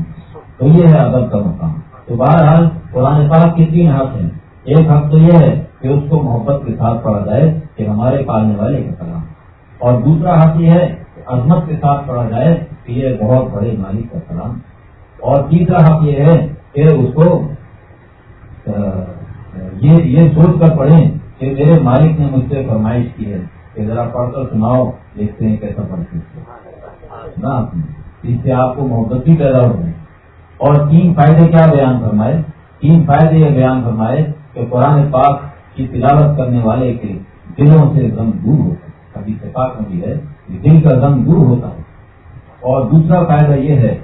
تو یہ ہے ادب کا مقام۔ تو بہرحال قرآن پاک کے تین حق ہیں۔ ایک حق تو یہ ہے کہ اس کو محبت کے ساتھ پڑھا جائے کہ ہمارے پالنے والے کا کلام۔ اور دوسرا حق یہ ہے کہ عظمت کے ساتھ پڑھا جائے کہ یہ بہت بڑے مالک کا کلام۔ اور تیسرا حق یہ ہے کہ اس کو یہ یہ سوچ کر پڑھیں کہ میرے مالک نے مجھ سے فرمائش کی ہے کہ ذرا پڑھ کر سناؤ، دیکھتے ہیں کیسا پڑھتے ہیں اس سے آپ کو محبت بھی پیدا ہو گئی اور تین فائدے کیا بیان فرمائے؟ تین فائدے یہ بیان فرمائے کہ قرآن پاک کی تلاوت کرنے والے کے دلوں سے غم دور ہوتا ہے۔ ابھی سے پاک میں بھی ہے دل کا غم دور ہوتا ہے۔ اور دوسرا فائدہ یہ ہے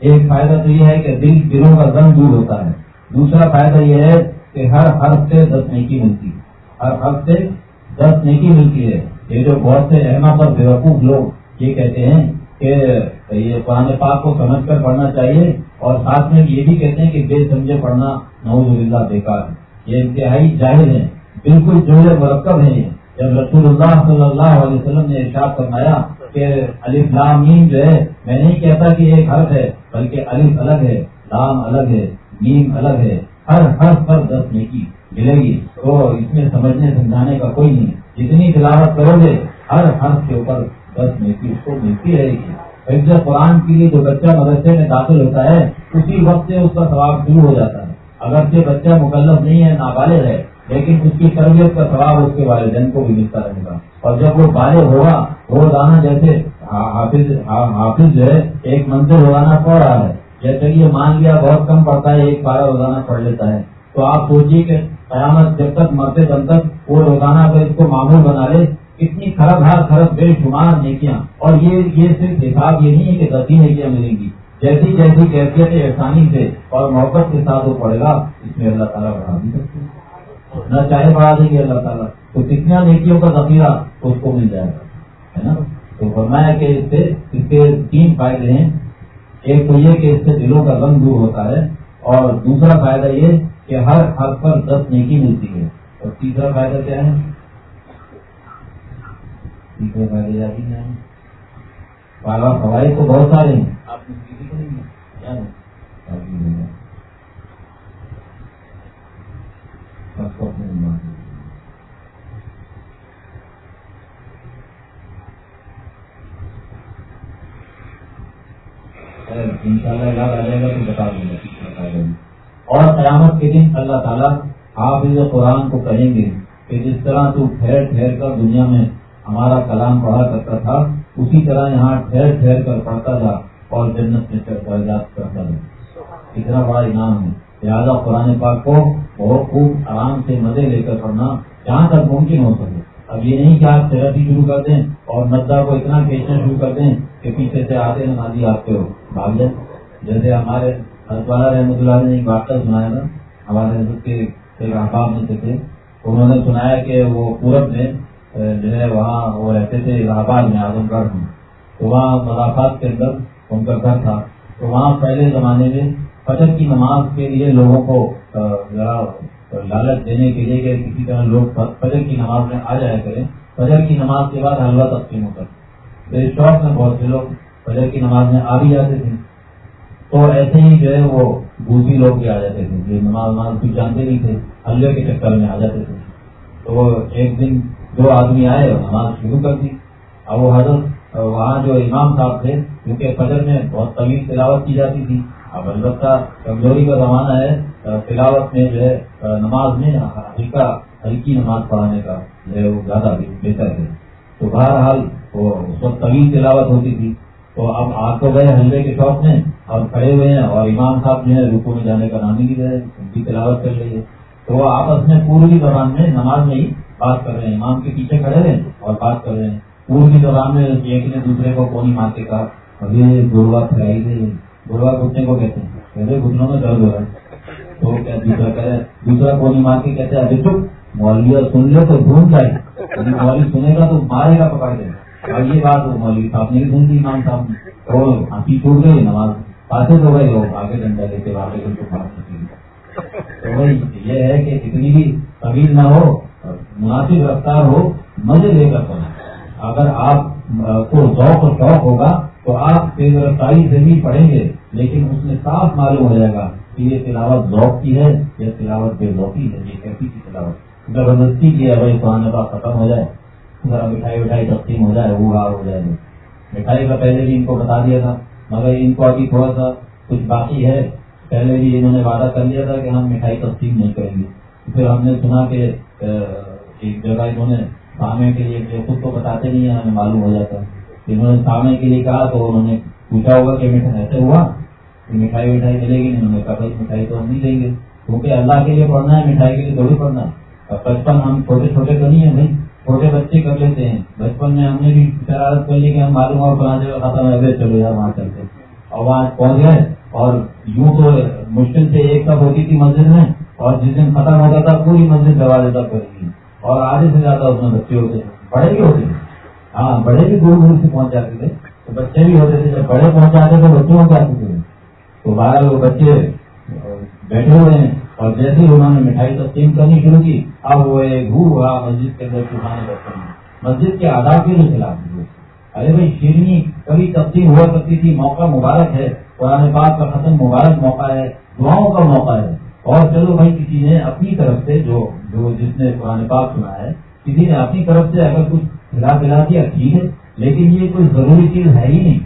ایک فائدہ تو یہ ہے کہ دل دلوں کا دم دور ہوتا ہے۔ دوسرا فائدہ یہ ہے کہ ہر حرف سے دس نیکی ملتی ہے۔ ہر حرف سے دس نیکی ملتی ہے۔ یہ جو بہت سے احمد پر بیوقوف لوگ یہ کہتے ہیں کہ یہ قرآن پاک کو سمجھ کر پڑھنا چاہیے اور ساتھ میں یہ بھی کہتے ہیں کہ بے سمجھے پڑھنا نوز اللہ بیکار ہے۔ یہ انتہائی جاہر ہے بالکل جملے مرکب ہیں یہ۔ جب رسول اللہ صلی اللہ علیہ وسلم نے ارشاد فرمایا کہ علی میم جو ہے، میں نہیں کہتا کہ ایک حرف ہے، بلکہ الف الگ ہے، لام الگ ہے نیم الگ ہے، ہر ہر پر دس نیکی ملے گی۔ تو اس میں سمجھنے سمجھانے کا کوئی نہیں۔ جتنی تلاوت کرو گے، ہر حرف کے اوپر دس نیکی اس کو ملتی رہے گی۔ حفظ قرآن کے لیے جو بچہ مدرسے میں داخل ہوتا ہے، اسی وقت سے اس کا ثواب شروع ہو جاتا ہے۔ اگر سے بچہ مکلف نہیں ہے، نابالغ ہے لیکن اس کی تربیت کا ثواب اس کے والدین کو بھی ملتا رہے گا۔ اور جب وہ بالغ ہوگا روزانہ جیسے حافظ حافظ جو ہے، ایک منزل روزانہ پڑھ رہا ہے۔ جیسے یہ مان لیا بہت کم پڑتا ہے، ایک بارہ روزانہ پڑھ لیتا ہے۔ تو آپ سوچیے کہ قیامت جب تک مرتے دم تک وہ روزانہ اگر اس کو معمول بنا لے اتنی خراب ہر خراب بے شمار نیکیاں۔ اور یہ یہ صرف حساب، یہ نہیں ہے کہ دسی نیکیاں ملیں گی جیسی جیسی کیفیت احسانی سے اور محبت کے ساتھ وہ پڑے گا، اس میں اللہ تعالیٰ بڑھا بھی سکتے نہ چاہے بڑھا دیں گے اللہ تعالیٰ تو کتنا نیکیوں کا ذخیرہ اس کو مل جائے گا ہے نا؟ تو فرمایا کہ اس سے اس کے تین فائدے ہیں۔ ایک تو یہ کہ اس سے دلوں کا رنگ دور ہوتا ہے اور دوسرا فائدہ یہ کہ ہر حق پر دس نیکی ملتی ہے۔ اور تیسرا فائدہ کیا ہے؟ تیسرے فائدے جاتی ہیں۔ بابا فوائد تو بہت سارے ہیں۔ آپ کسی کو نہیں ان شاء اللہ یاد آ جائے گا تو بتا دوں گا اور قیامت کے دن اللہ تعالیٰ حافظ قرآن کو کہیں گے کہ جس طرح تو ٹھہر ٹھہر کر دنیا میں ہمارا کلام پڑھا کرتا تھا، اسی طرح یہاں ٹھہر ٹھہر کر پڑھتا تھا اور جنت میں چڑھ کر یاد کرتا تھا اتنا بڑا انعام ہے۔ لہٰذا قرآن پاک کو بہت خوب آرام سے مزے لے کر پڑھنا جہاں تک ممکن ہو سکے۔ اب یہ نہیں کہ آپ تھراپی شروع کر دیں اور ندا کو اتنا بیچنا شروع کر دیں کہ پیچھے سے آتے ہیں نازی آپ کے بھاگ جائیں۔ جیسے ہمارے والا رحمۃ اللہ نے ایک واقعہ سنایا تھا۔ ہمارے حضرت کے احباب میں سے تھے۔ انہوں نے سنایا کہ وہ پورب میں جو ہے، وہاں وہ رہتے تھے الہ آباد میں، اعظم گڑھ میں۔ تو وہاں مضافات کے اندر ان کا گھر تھا۔ تو وہاں پہلے زمانے میں فجر کی نماز کے لیے لوگوں کو ذرا لالچ دینے کے لیے کہ کسی طرح لوگ فجر کی نماز میں آ جایا کریں۔ فجر کی نماز کے بعد حلوہ تقسیم ہوتا میرے شوق میں بہت سے لوگ فجر کی نماز میں آ بھی جاتے تھے۔ تو ایسے ہی جو ہے وہ دوسری لوگ بھی آ جاتے تھے۔ جو نماز نماز بھی جانتے نہیں تھے۔ حلوے کے چکر میں آ جاتے تھے۔ تو وہ ایک دن دو آدمی آئے اور نماز شروع کر دی۔ اب وہ حضرت، وہاں جو امام صاحب تھے، کیونکہ فجر میں بہت طویل تلاوت کی جاتی تھی۔ اب البتہ کمزوری کا زمانہ ہے تلاوت میں جو ہے نماز میں ہلکا، ہلکی نماز پڑھانے کا جو ہے وہ زیادہ بہتر ہے۔ تو بہرحال وہ اس وقت طویل تلاوت ہوتی تھی۔ تو اب آ تو گئے حلوے کے شاپ میں اور کھڑے ہوئے ہیں اور امام صاحب جو ہے رکو میں جانے کا نام ہی نہیں ان کی تلاوت کر رہی ہے۔ تو وہ آپس میں پوری زبان میں نماز میں ہی بات کر رہے ہیں۔ امام کے پیچھے کھڑے ہیں اور بات کر رہے ہیں۔ پوری زبان میں ایک نے دوسرے کو کونی مار کے کہا، ابھی گروا پھیلائی دے گروا گھٹنے کو کہتے ہیں۔ کہتے گھٹنوں میں درد ہو رہا ہے۔ تو کیا دوسرا کرے دوسرا کونی مار کے کہتے ہیں ابھی چپ مولوی سن لے تو بھول جائے۔ یعنی مولوی سنے گا تو مارے گا پکڑ دے اور یہ بات مولوی صاحب نے بھی سن لی، امام صاحب نے۔ تو ہنسی چھوٹ گئی نماز پاسے تو بھائی لوگ آگے ڈنڈا دیتے آگے ان کو بات تو بھائی یہ ہے کہ اتنی بھی طویل نہ ہو، مناسب رفتار ہو، مزے لے کر پڑھیں۔ اگر آپ کو ذوق اور شوق ہوگا تو آپ تیز رفتاری سے بھی پڑھیں گے، لیکن اس میں صاف معلوم ہو جائے گا کہ یہ تلاوت ذوق کی ہے یا تلاوت بے ذوقی ہے، یہ کیسی کی تلاوت؟ زبردستی کی ہے بھائی پرانے بات ختم ہو جائے، ذرا مٹھائی وٹھائی تقسیم ہو جائے وہ ہو جائے۔ مٹھائی کا پہلے بھی ان کو بتا دیا تھا، مگر ان کو ابھی تھوڑا سا کچھ باقی ہے۔ پہلے بھی انہوں نے وعدہ کر لیا تھا کہ ہم مٹھائی تقسیم نہیں کریں گے۔ پھر ہم نے سنا کہ ایک جگہ انہوں نے سامنے کے لیے خود کو بتاتے نہیں ہیں، ہمیں معلوم ہو جاتا۔ ہے انہوں نے سامنے کے لیے کہا تو انہوں نے پوچھا ہوگا کہ ایسے ہوا کہ مٹھائی وٹھائی ملے گی نہیں؟ انہوں نے کہا بھائی مٹھائی تو ہم نہیں دیں گے۔ کیونکہ اللہ کے لیے پڑھنا ہے، مٹھائی کے لیے تھوڑی پڑھنا ہے۔ اور بچپن ہم چھوٹے چھوٹے تو نہیں ہیں بھائی، چھوٹے بچے کر لیتے ہیں۔ بچپن میں ہم نے بھی شرارت کر لی کہ ہم معلوم اور بنا دے ختم ہے چلو یار وہاں چلتے اور وہاں پہنچ گئے اور یوں تو مشکل سے ایک تک ہوتی تھی مسجد میں اور جس دن ختم ہوتا تھا پوری مسجد دروازے تک کرے گی اور آدھے سے زیادہ اس میں بچے ہوتے ہیں بڑے بھی ہوتے ہاں بڑے بھی دور دور سے پہنچ جاتے تھے۔ تو بچے بھی ہوتے تھے، جب بڑے پہنچ جاتے تو بچے ہو جاتے تھے۔ تو باہر وہ بچے بیٹھے ہوئے ہیں، اور جیسے ہی انہوں نے مٹھائی تقسیم کرنی شروع کی، اب وہ ایک گھو ہوا مسجد کے اندر چڑھانے کرتے ہیں مسجد کے آداب کے لیے خلاف ارے بھائی شیرنی کبھی تقسیم ہوا کرتی تھی، موقع مبارک ہے۔ قرآن پاک کا ختم مبارک موقع ہے، دعاؤں کا موقع ہے۔ اور چلو بھائی، کسی نے اپنی طرف سے جو جو جس نے قرآن پاک سنا ہے، کسی نے اپنی طرف سے اگر کچھ کھلا پلا دیا ٹھیک ہے لیکن یہ کوئی ضروری چیز ہے ہی نہیں۔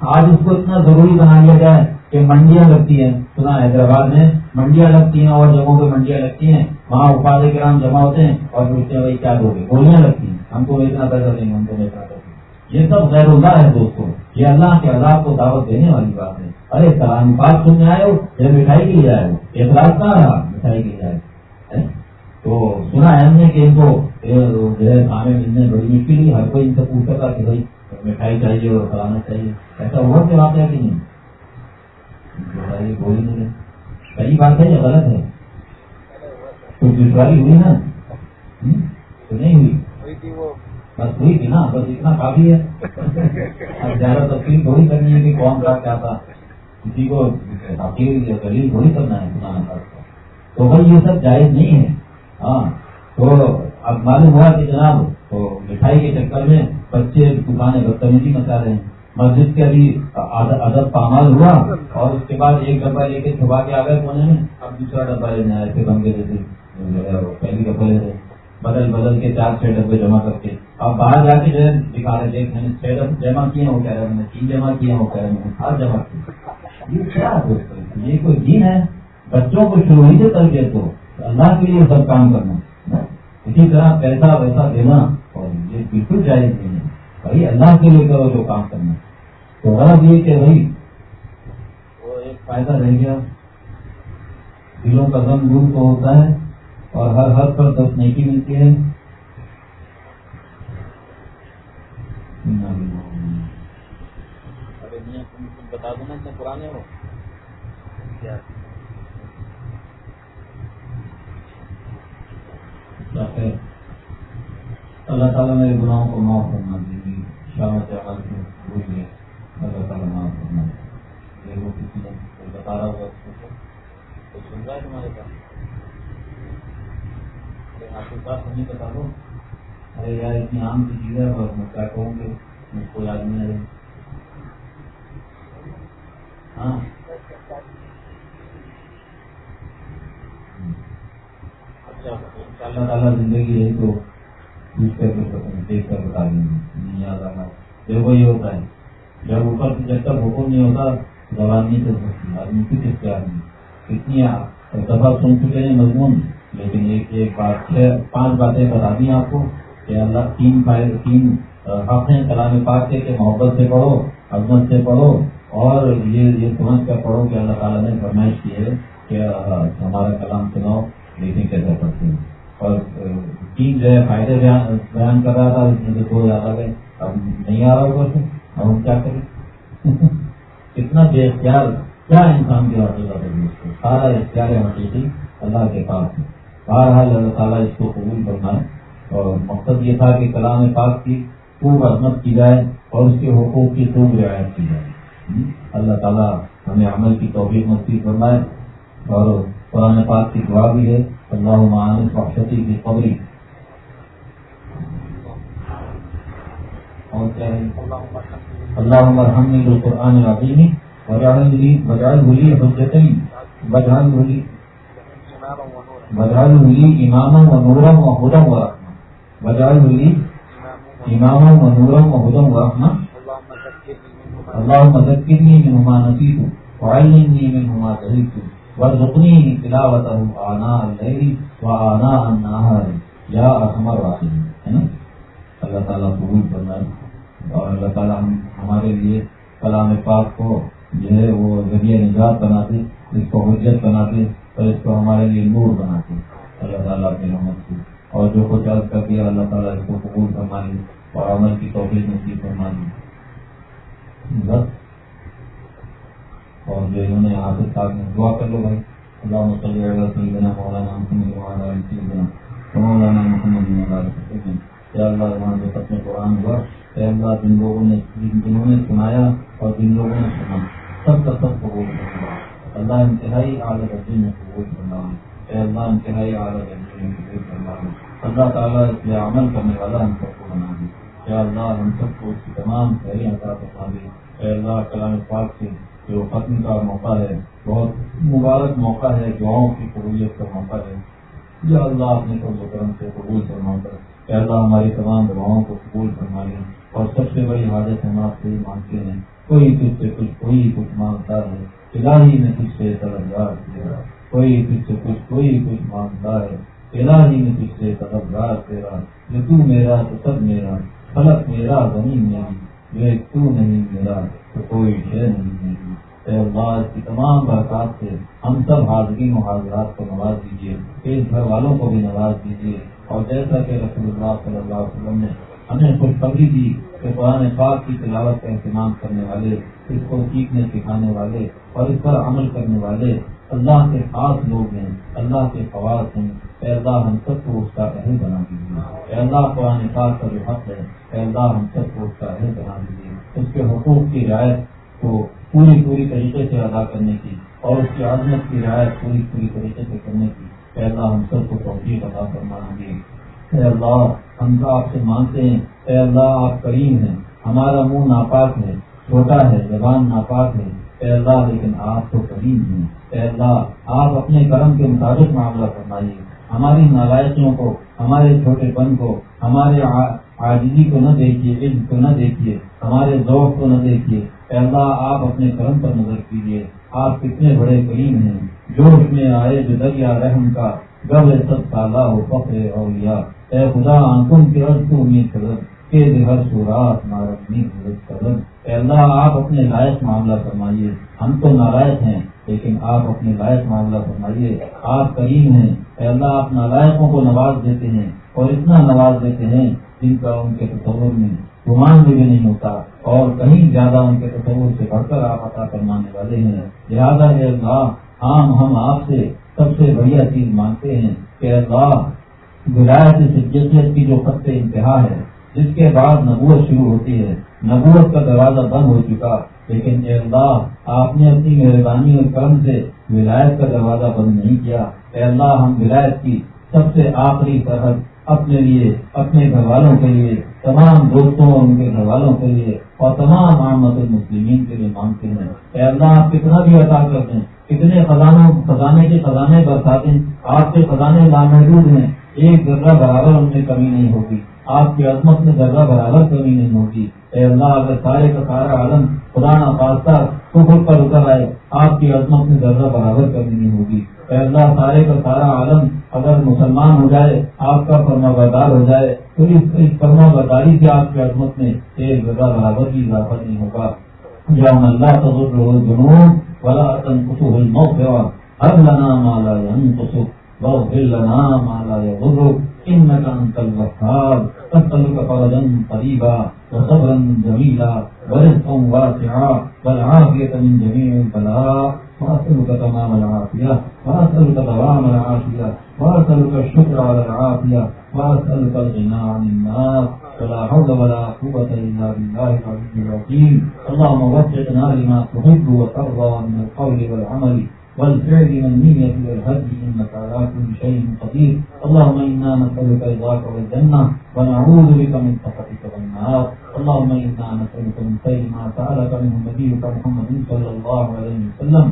آج اس کو اتنا ضروری بنا لیا جائے کہ منڈیاں لگتی ہیں۔ سنا حیدرآباد میں منڈیاں لگتی ہیں اور جگہوں پہ منڈیاں لگتی ہیں۔ وہاں اپادے گرام جمع ہوتے ہیں اور پوچھتے ہیں بھائی کیا دو گے گولیاں لگتی ہیں۔ ہم کو اتنا پیسہ دیں گے ہم کو اتنا پیسہ یہ سب غیر اللہ ہے دوستوں یہ اللہ کے عذاب کو دعوت دینے والی بات ہے۔ ارے سلام پاک سننے آئے ہو یا مٹھائی کے لیے آئے ہو۔ اخلاق کہاں رہا؟ مٹھائی کے لیے آئے تو سنا ہے ہم نے کہ ان کو جو ہے کھانے ملنے بڑی مشکل ہر کوئی ان سے پوچھا تھا کہ بھائی مٹھائی چاہیے اور کھلانا چاہیے۔ ایسا ہوا کہ بات ہے کہ نہیں؟ بولی نہیں صحیح بات ہے یا غلط ہے؟ کچھ دشواری ہوئی نا؟ تو نہیں ہوئی۔ بس ہوئی تھی نا بس اتنا کافی ہے۔ اب زیادہ تفصیل تھوڑی کرنی ہے کہ کون کیا تھا۔ کسی کو تھوڑی کرنا ہے تو بھائی یہ سب جائز نہیں ہے۔ ہاں تو اب معلوم ہوا کہ جناب، تو مٹھائی کے چکر میں بچے دکانیں بدتمیزی مچا رہے ہیں۔ مسجد کے ابھی ادب پامال ہوا اور اس کے بعد ایک ڈبہ لے کے چھپا کے آ گئے کونے میں۔ اب دوسرا ڈبہ لینے آئے تھے، بن کے جیسے پہلی ڈبہ لے رہے بدل بدل کے چار، چھ ڈبے جمع کر کے۔ اب باہر جا کے جو ہے، دکھا رہے تھے میں نے چھ ڈبے جمع کیے ہو کہہ رہے میں نے تین جمع کیے ہو کہہ رہے میں نے سات جمع کیے یہ کیا یہ کوئی دین ہے؟ بچوں کو شروع ہی سے تربیت تو اللہ کے لیے سب کام کرنا۔ اسی طرح پیسہ ویسا دینا اور یہ بالکل جائز نہیں ہے۔ بھائی اللہ کے لیے کرو جو کام کرنا۔ تو غلط یہ کہ بھائی، وہ ایک فائدہ رہ گیا۔ دلوں کا غم دور تو ہوتا ہے اور ہر ہر پر دس نیکی ملتی ہے۔ بتا دینا اتنے پرانے ہو اللہ تعالیٰ میرے گناہوں کو معاف کرنا دیجیے شام سے بھول گئے اللہ تعالیٰ معاف کرنا یہ وہ کسی نے بتا رہا ہوا تو سن رہا ہے تمہارے پاس آپ کے پاس ہمیں بتا دو ارے یار، اتنی عام کی چیز ہے اور میں کیا کہوں گے مجھ کو یاد نہیں آئے ہاں اچھا اللہ تعالیٰ زندگی ہے تو پوچھ کر دیکھ کر بتا دیں گے۔ یاد آنا۔ دیکھو یہ ہوتا ہے، جب اوپر سے جب تک حکم نہیں ہوتا، زبان نہیں چل سکتی۔ آدمی کچھ اختیار نہیں اتنی دفعہ سن چکے ہیں مضمون۔ لیکن ایک ایک بات چھ پانچ باتیں بتا دی آپ کو کہ اللہ تین تین حق ہیں کلام پاک کے کہ محبت سے پڑھو، عظمت سے پڑھو۔ اور یہ یہ سمجھ کر پڑھو کہ اللہ تعالیٰ نے فرمائش کی ہے کہ ہمارا کلام سناؤ۔ لیکن کیسے پڑھتے ہیں اور تین جو ہے فائدے بیان کر رہا تھا، اس میں سے دو یاد آ گئے۔ اب نہیں آ رہا اوپر اب ہم کیا کریں؟ *laughs* کتنا بے اختیار، کیا انسان کی حقیقت ہے سارا اختیار حقیقی اللہ کے پاس ہے۔ بہرحال اللہ تعالیٰ اس کو قبول کرنا ہے اور مقصد یہ تھا کہ کلام پاک کی خوب عظمت کی جائے اور اس کے حقوق کی خوب رعایت کی جائے۔ اللہ تعالیٰ ہمیں عمل کی توفیق نصیب فرمائے۔ اور قرآن پاک کی دعا بھی ہے۔ اللہ عمان فخشتی کی قبری اور کیا ہے؟ اللہ مرحمی قرآن عظیمی بجائے بھولی حجتیں، بجائے بھولی بجائے بھولی امام و نورم و ہدم و رحمہ بجائے بھولی امام و نورم و ہدم و رحمہ اللہ مذکرنی من ہما تلاوته آناء اللیل و آناء النہار یا ارحم الراحمین، ہے نا؟ اللہ تعالیٰ قبول فرمائے اور اللہ تعالیٰ ہم ہمارے لیے کلام پاک کو جو ہے وہ ذریعہ نجات بناتے، اس کو حجت بناتے اور اس کو ہمارے لیے نور بناتے۔ اللہ تعالیٰ اپنی رحمت سے اور جو کچھ عرض کر دیا، اللہ تعالیٰ اس کو قبول فرما لی اور عمل کی توفیق نصیب فرما بس۔ اور جو انہوں نے حافظ صاحب نے دعا کر لو بھائی۔ اللہ مسلم سیدنا مولانا محمد مولانا سیدنا مولانا محمد مولانا یا اللہ وہاں جو سب قرآن ہوا اے اللہ جن لوگوں نے جنہوں نے سنایا اور جن لوگوں نے سنا، سب کا سب قبول کرنا اللہ انتہائی اعلیٰ درجے میں قبول کرنا اے اللہ انتہائی اعلیٰ درجے میں قبول کرنا اللہ تعالیٰ اس میں عمل کرنے والا ہم سب کو بنا دے۔ یا اللہ ہم سب کو اس کی تمام خیری عطا فرما دے۔ اے اللہ کلام پاک سے جو ختم کا موقع ہے، بہت مبارک موقع ہے، دعاؤں کی قبولیت کا موقع ہے۔ یا اللہ اپنے کو کرم سے قبول فرما کر اے اللہ ہماری تمام دعاؤں کو قبول فرما لیں۔ اور سب سے بڑی حاجت ہم آپ سے مانگتے ہیں، کوئی تجھ سے کچھ، کوئی کچھ مانگتا ہے، الہی میں تجھ سے طلبگار تیرا کوئی تجھ سے کچھ، کوئی کچھ مانگتا ہے، الہی میں تجھ سے طلبگار تیرا۔ جو تو میرا، تو سب میرا۔ فلک میرا، زمین میری جو تو نہیں، میرا، تو کوئی شے نہیں۔ میری اے اللہ کی تمام برکات سے ہم سب حاضری محاذرات کو نواز دیجیے اس گھر والوں کو بھی نواز دیجیے اور جیسا کہ رسول اللہ صلی اللہ علیہ وسلم نے ہمیں خوشخبری دی کہ قرآن پاک کی تلاوت کا اہتمام کرنے والے، اس کو سیکھنے، سکھانے والے اور اس پر عمل کرنے والے اللہ کے خاص لوگ ہیں، اللہ کے خواص ہیں۔ اے اللہ، ہم سب کو اس کا اہل بنا دیجیے اے اللہ، قرآن پاک کا جو حق ہے، اے اللہ، ہم سب کو اس کا اہل بنا دیجیے اس کے حقوق کی رعایت کو پوری پوری طریقے سے ادا کرنے کی اور اس کی عظمت کی رعایت پوری پوری طریقے سے کرنے کی۔ اے اللہ، ہم سب کو توفیق ادا کرنا گے اے اللہ، ہم تو آپ سے مانگتے ہیں۔ اے اللہ، آپ کریم ہیں۔ ہمارا منہ ناپاک ہے، چھوٹا ہے، زبان ناپاک ہے۔ اے اللہ، لیکن آپ تو کریم ہیں۔ اے اللہ، آپ اپنے کرم کے مطابق معاملہ فرمائیے۔ ہماری نالائکیوں کو، ہمارے چھوٹے پن کو، ہمارے آجزی کو نہ دیکھیے علم کو نہ دیکھیے، ہمارے ذوق کو نہ دیکھیے۔ اللہ، آپ اپنے کرم پر نظر کیجیے آپ کتنے بڑے کریم ہیں جوش میں آئے جو دریا رحم کا گب سب سالہ ہو فخر اولیاء۔ اے خدا، آنکھوں کے عرض تو امید قدر، کے ہر سورات نارمی قدر۔ اے اللہ، آپ اپنے لائق معاملہ فرمائیے۔ ہم تو نالائق ہیں، لیکن آپ اپنے لائق معاملہ فرمائیے۔ آپ کریم ہیں۔ اے اللہ، آپ نالائقوں کو نواز دیتے ہیں اور اتنا نواز دیتے ہیں جن کا ان کے تصور میں گمان بھی نہیں ہوتا اور کہیں زیادہ ان کے تصور سے بڑھ کر آپ عطا فرمانے والے ہیں۔ لہٰذا اللہ عام ہم آپ سے سب سے بڑھیا چیز مانتے ہیں کہ اللہ، ولایت سجیت کی جو خط انتہا ہے، جس کے بعد نبوت شروع ہوتی ہے۔ نبوت کا دروازہ بند ہو چکا، لیکن اے اللہ، آپ نے اپنی مہربانی اور کرم سے ولایت کا دروازہ بند نہیں کیا۔ اے اللہ، ہم ولایت کی سب سے آخری سرحد اپنے لیے، اپنے گھر والوں کے لیے، تمام دوستوں اور ان کے گھر والوں کے لیے اور تمام محمد المسلمین کے لیے مانگتے ہیں۔ اے اللہ، آپ کتنا بھی عطا کرتے ہیں کتنے خزانوں، خزانے کے خزانے برساتے آپ کے خزانے لامحدود ہیں، ایک ذرہ برابر ان میں کمی نہیں ہوگی۔ آپ کی عظمت میں ذرہ برابر کمی نہیں ہوگی۔ اے اللہ، اگر سارے کا سارا عالم خدا نہ پاستا کفر پر اتر آئے، آپ کی عظمت میں ذرہ برابر کمی نہیں ہوگی۔ اے اللہ سارے کا سارا عالم اگر مسلمان ہو جائے، آپ کا فرما بردار ہو جائے، تو اس فرما برداری سے آپ کی عظمت میں ایک ذرہ برابر بھی اضافہ نہیں ہوگا۔ یا اللہ تضر جنون ولا تنقصه المغفرة هب لنا ما لا ينقصه واغفر لنا ما لا يضرك إنك أنت الوهاب۔ أسألك فرجا قريبا وصبرا جميلا ورزقا واسعا، والعافية من جميع البلاء۔ وأسألك تمام العافية وأسألك دوام العافية وأسألك الشكر على العافية وأسألك الغنى عن الناس ولا حول ولا قوة إلا بالله العلي العظيم. اللهم وفقنا لما تحب وترضى من القول والعمل والفعل والنية والهدي إنك على كل شيء قدير. اللهم إنا نسألك رضاك والجنة ونعوذ بك من سخطك والنار. اللهم إنا نسألك من خير ما سألك منه نبيك محمد صلى الله عليه وسلم.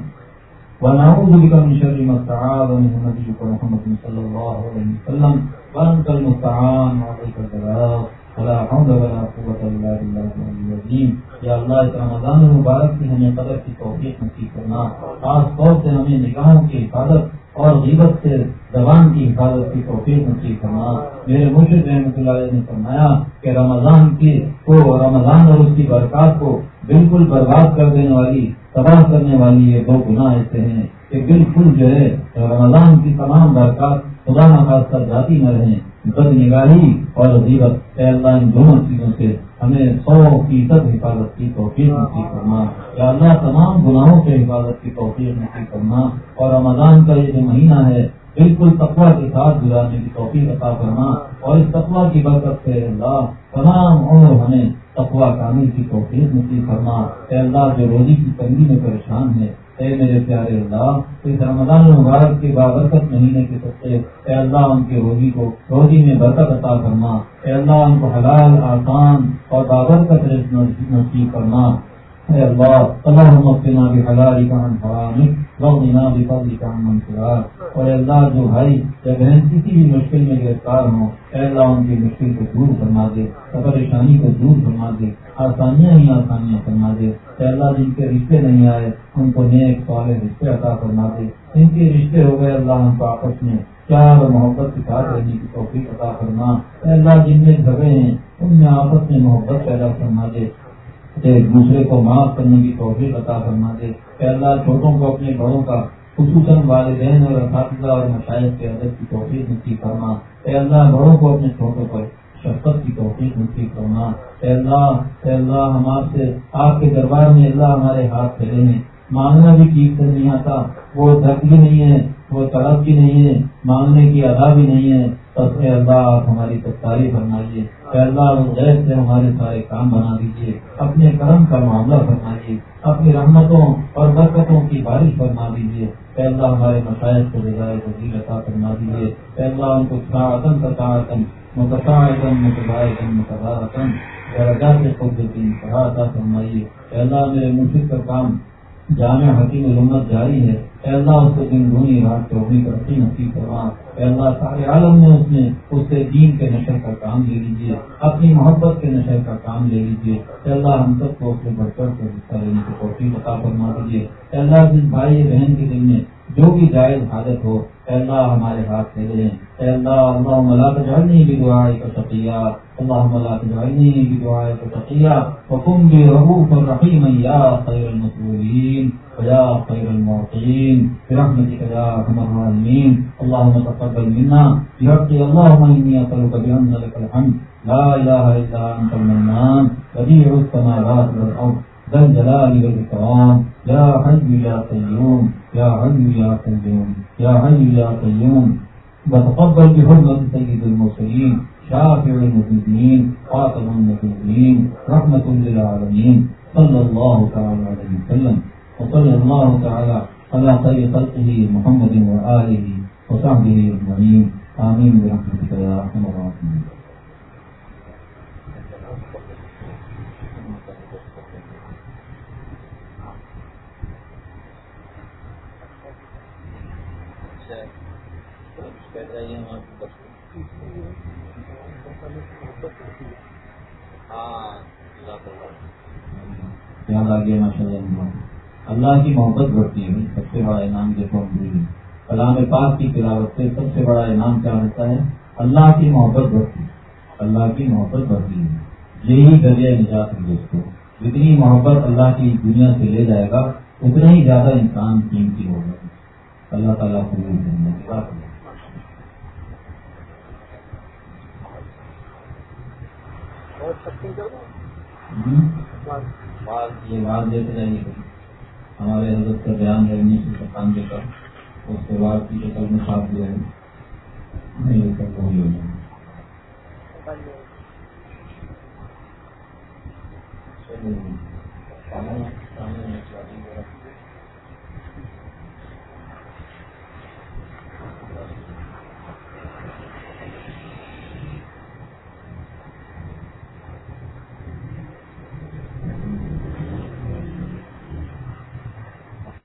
ونعوذ بك من شر ما استعاذ منه نبيك محمد صلى الله عليه وسلم. وأنت المستعان، وعليك البلاغ ولا حول ولا قوة إلا بالله العلي العظيم. یا اللہ اس رمضان المبارک کی ہمیں قدر کی توفیق نصیب کرنا خاص طور سے ہمیں نگاہوں کی حفاظت اور غیبت سے زبان کی حفاظت کی توفیق نصیب کرنا میرے مرشد رحمۃ اللہ علیہ نے فرمایا کہ رمضان کی کو، رمضان اور اس کی برکات کو بالکل برباد کر دینے والی تباہ کرنے والی یہ دو گناہ ایسے ہیں کہ بالکل جو ہے رمضان کی تمام برکات خدا نخواستہ جاتی نہ رہیں، بد نگاہی اور غیبت۔ اللہ، ان دونوں چیزوں سے ہمیں سو فیصد حفاظت کی توفیق نصیب کرنا یا اللہ، تمام گناہوں سے حفاظت کی توفیق نصیب کرنا اور رمضان کا یہ جو مہینہ ہے، بالکل تقوا کے ساتھ گزارنے کی توفیق عطا کرنا اور اس تقوا کی برکت سے اللہ تمام عمر ہمیں تقوا کامل کی توفیق نصیب کرنا اے اللہ جو روزی کی تنگی میں پریشان ہے، اے میرے پیارے اللہ، اس رمضان المبارک کے بابرکت مہینے کے سچے اے اللہ ان کے روزی کو روزی میں برکت عطا کرنا اے اللہ ان کو حلال آسان اور بابرکت نصیب کرنا اے اللہ اللہ مفنا بھی حلال کا حرامک وغنا بھی فضل کا منصرات اور اے اللہ، جو بھائی یا بہن کسی بھی مشکل میں گرفتار ہوں، اے اللہ، ان کی مشکل کو دور فرما دے پریشانی کو دور فرما دے، آسانیاں ہی آسانیاں فرما دے۔ اللہ، جن کے رشتے نہیں آئے، ان کو نیک سوال رشتے عطا فرما دے۔ ان کے رشتے ہو گئے، اللہ ہم کو آپس میں پیار اور محبت کے ساتھ رہنے کی توفیق عطا فرما۔ اللہ، جن میں جھگڑے ہیں، ان میں آپس میں محبت پیدا فرما دے۔ ایک دوسرے کو معاف کرنے کی توفیق عطا فرما دے۔ اللہ، چھوٹوں کو اپنے بڑوں کا، خصوصاً والدین اور اساتذہ اور مشاہد کے ادب کی توفیق نصیب فرما۔ اے اللہ، بڑوں کو اپنے چھوٹوں پر شفقت کی توفیق نصیب فرما۔ اے اللہ اے اللہ، ہم آپ سے، آپ کے دربار میں اللہ ہمارے ہاتھ پھیلے ہیں۔ مانگنا بھی ٹھیک سے نہیں آتا۔ وہ درد بھی نہیں ہے، وہ طلب بھی نہیں ہے، مانگنے کی ادا بھی نہیں ہے۔ تب اے اللہ آپ ہماری تفتاری فرمائیے۔ اللہ غیر سے ہمارے سارے کام بنا دیجیے۔ اپنے کرم کا معاملہ فرمائیے۔ اپنی رحمتوں اور برکتوں کی بارش فرما دیجیے۔ اے اللہ، ہمارے مسائل کو بجائے وزیر عطا فرما دیجیے۔ اے اللہ ان کو ساعتن ساعتن متفاعتن متباعتن متبارتن درجات قدرتی عطا فرمائیے۔ اے اللہ، میرے مشرق کا کام جامع حکیم علومت جاری ہے۔ اے اللہ اس کو دن دھونی رات چوبی کرتی نصیب کروا اے اللہ، سارے عالم میں اس نے اس سے دین کے نشر کا کام لے لیجیے اپنی محبت کے نشر کا کام لے لیجیے اے اللہ، ہم سب کو اس سے بڑھ کر حصہ لینے کی کوشش عطا فرما دیجیے اے اللہ، جس بھائی بہن کے دل میں جو بھی جائز حالت ہو، اے اللہ ہمارے ہاتھ پھیلے ہیں اے اللہ اللہ ملا تجعلنی بدعائك شقيا اللهم لا تجعلني بدعائك شقيا وكن بي رؤوفا رحيما يا خير المسؤولين ويا خير المعطين برحمتك يا ارحم الراحمين اللهم تقبل منا۔ بحق اللهم اني اسالك بان لك الحمد۔ لا اله الا انت المنان۔ بديع السماوات والارض۔ ذا الجلال والاكرام يا حي يا قيوم. يا حي يا قيوم. يا حي يا قيوم. وتقبل بحرمة سيد المرسلين، شافع المذنبين خاتم النبيين، رحمة للعالمين. صلى الله تعالى عليه وسلم. وصلى الله تعالى على خير خلقه محمد وآله وصحبه أجمعين. آمين برحمتك يا أرحم الراحمين. یاد آ گیا ماشاء اللہ اللہ کی محبت بڑھتی ہے۔ سب سے بڑا انعام دیکھو ہم کلام پاک کی تلاوت سے سب سے بڑا انعام کیا ہوتا ہے؟ اللہ کی محبت بڑھتی اللہ کی محبت بڑھتی ہے۔ یہی ذریعہ نجات ہے دوستوں جتنی محبت اللہ کی دنیا سے لے جائے گا، اتنا ہی زیادہ انسان قیمتی ہوگا۔ اللہ تعالیٰ کو یہ بات ہمارے حضرت کا بیان ہے انیس سو ستانوے کا اس کے بعد کی شکل میں ساتھ دیا ہے۔ نہیں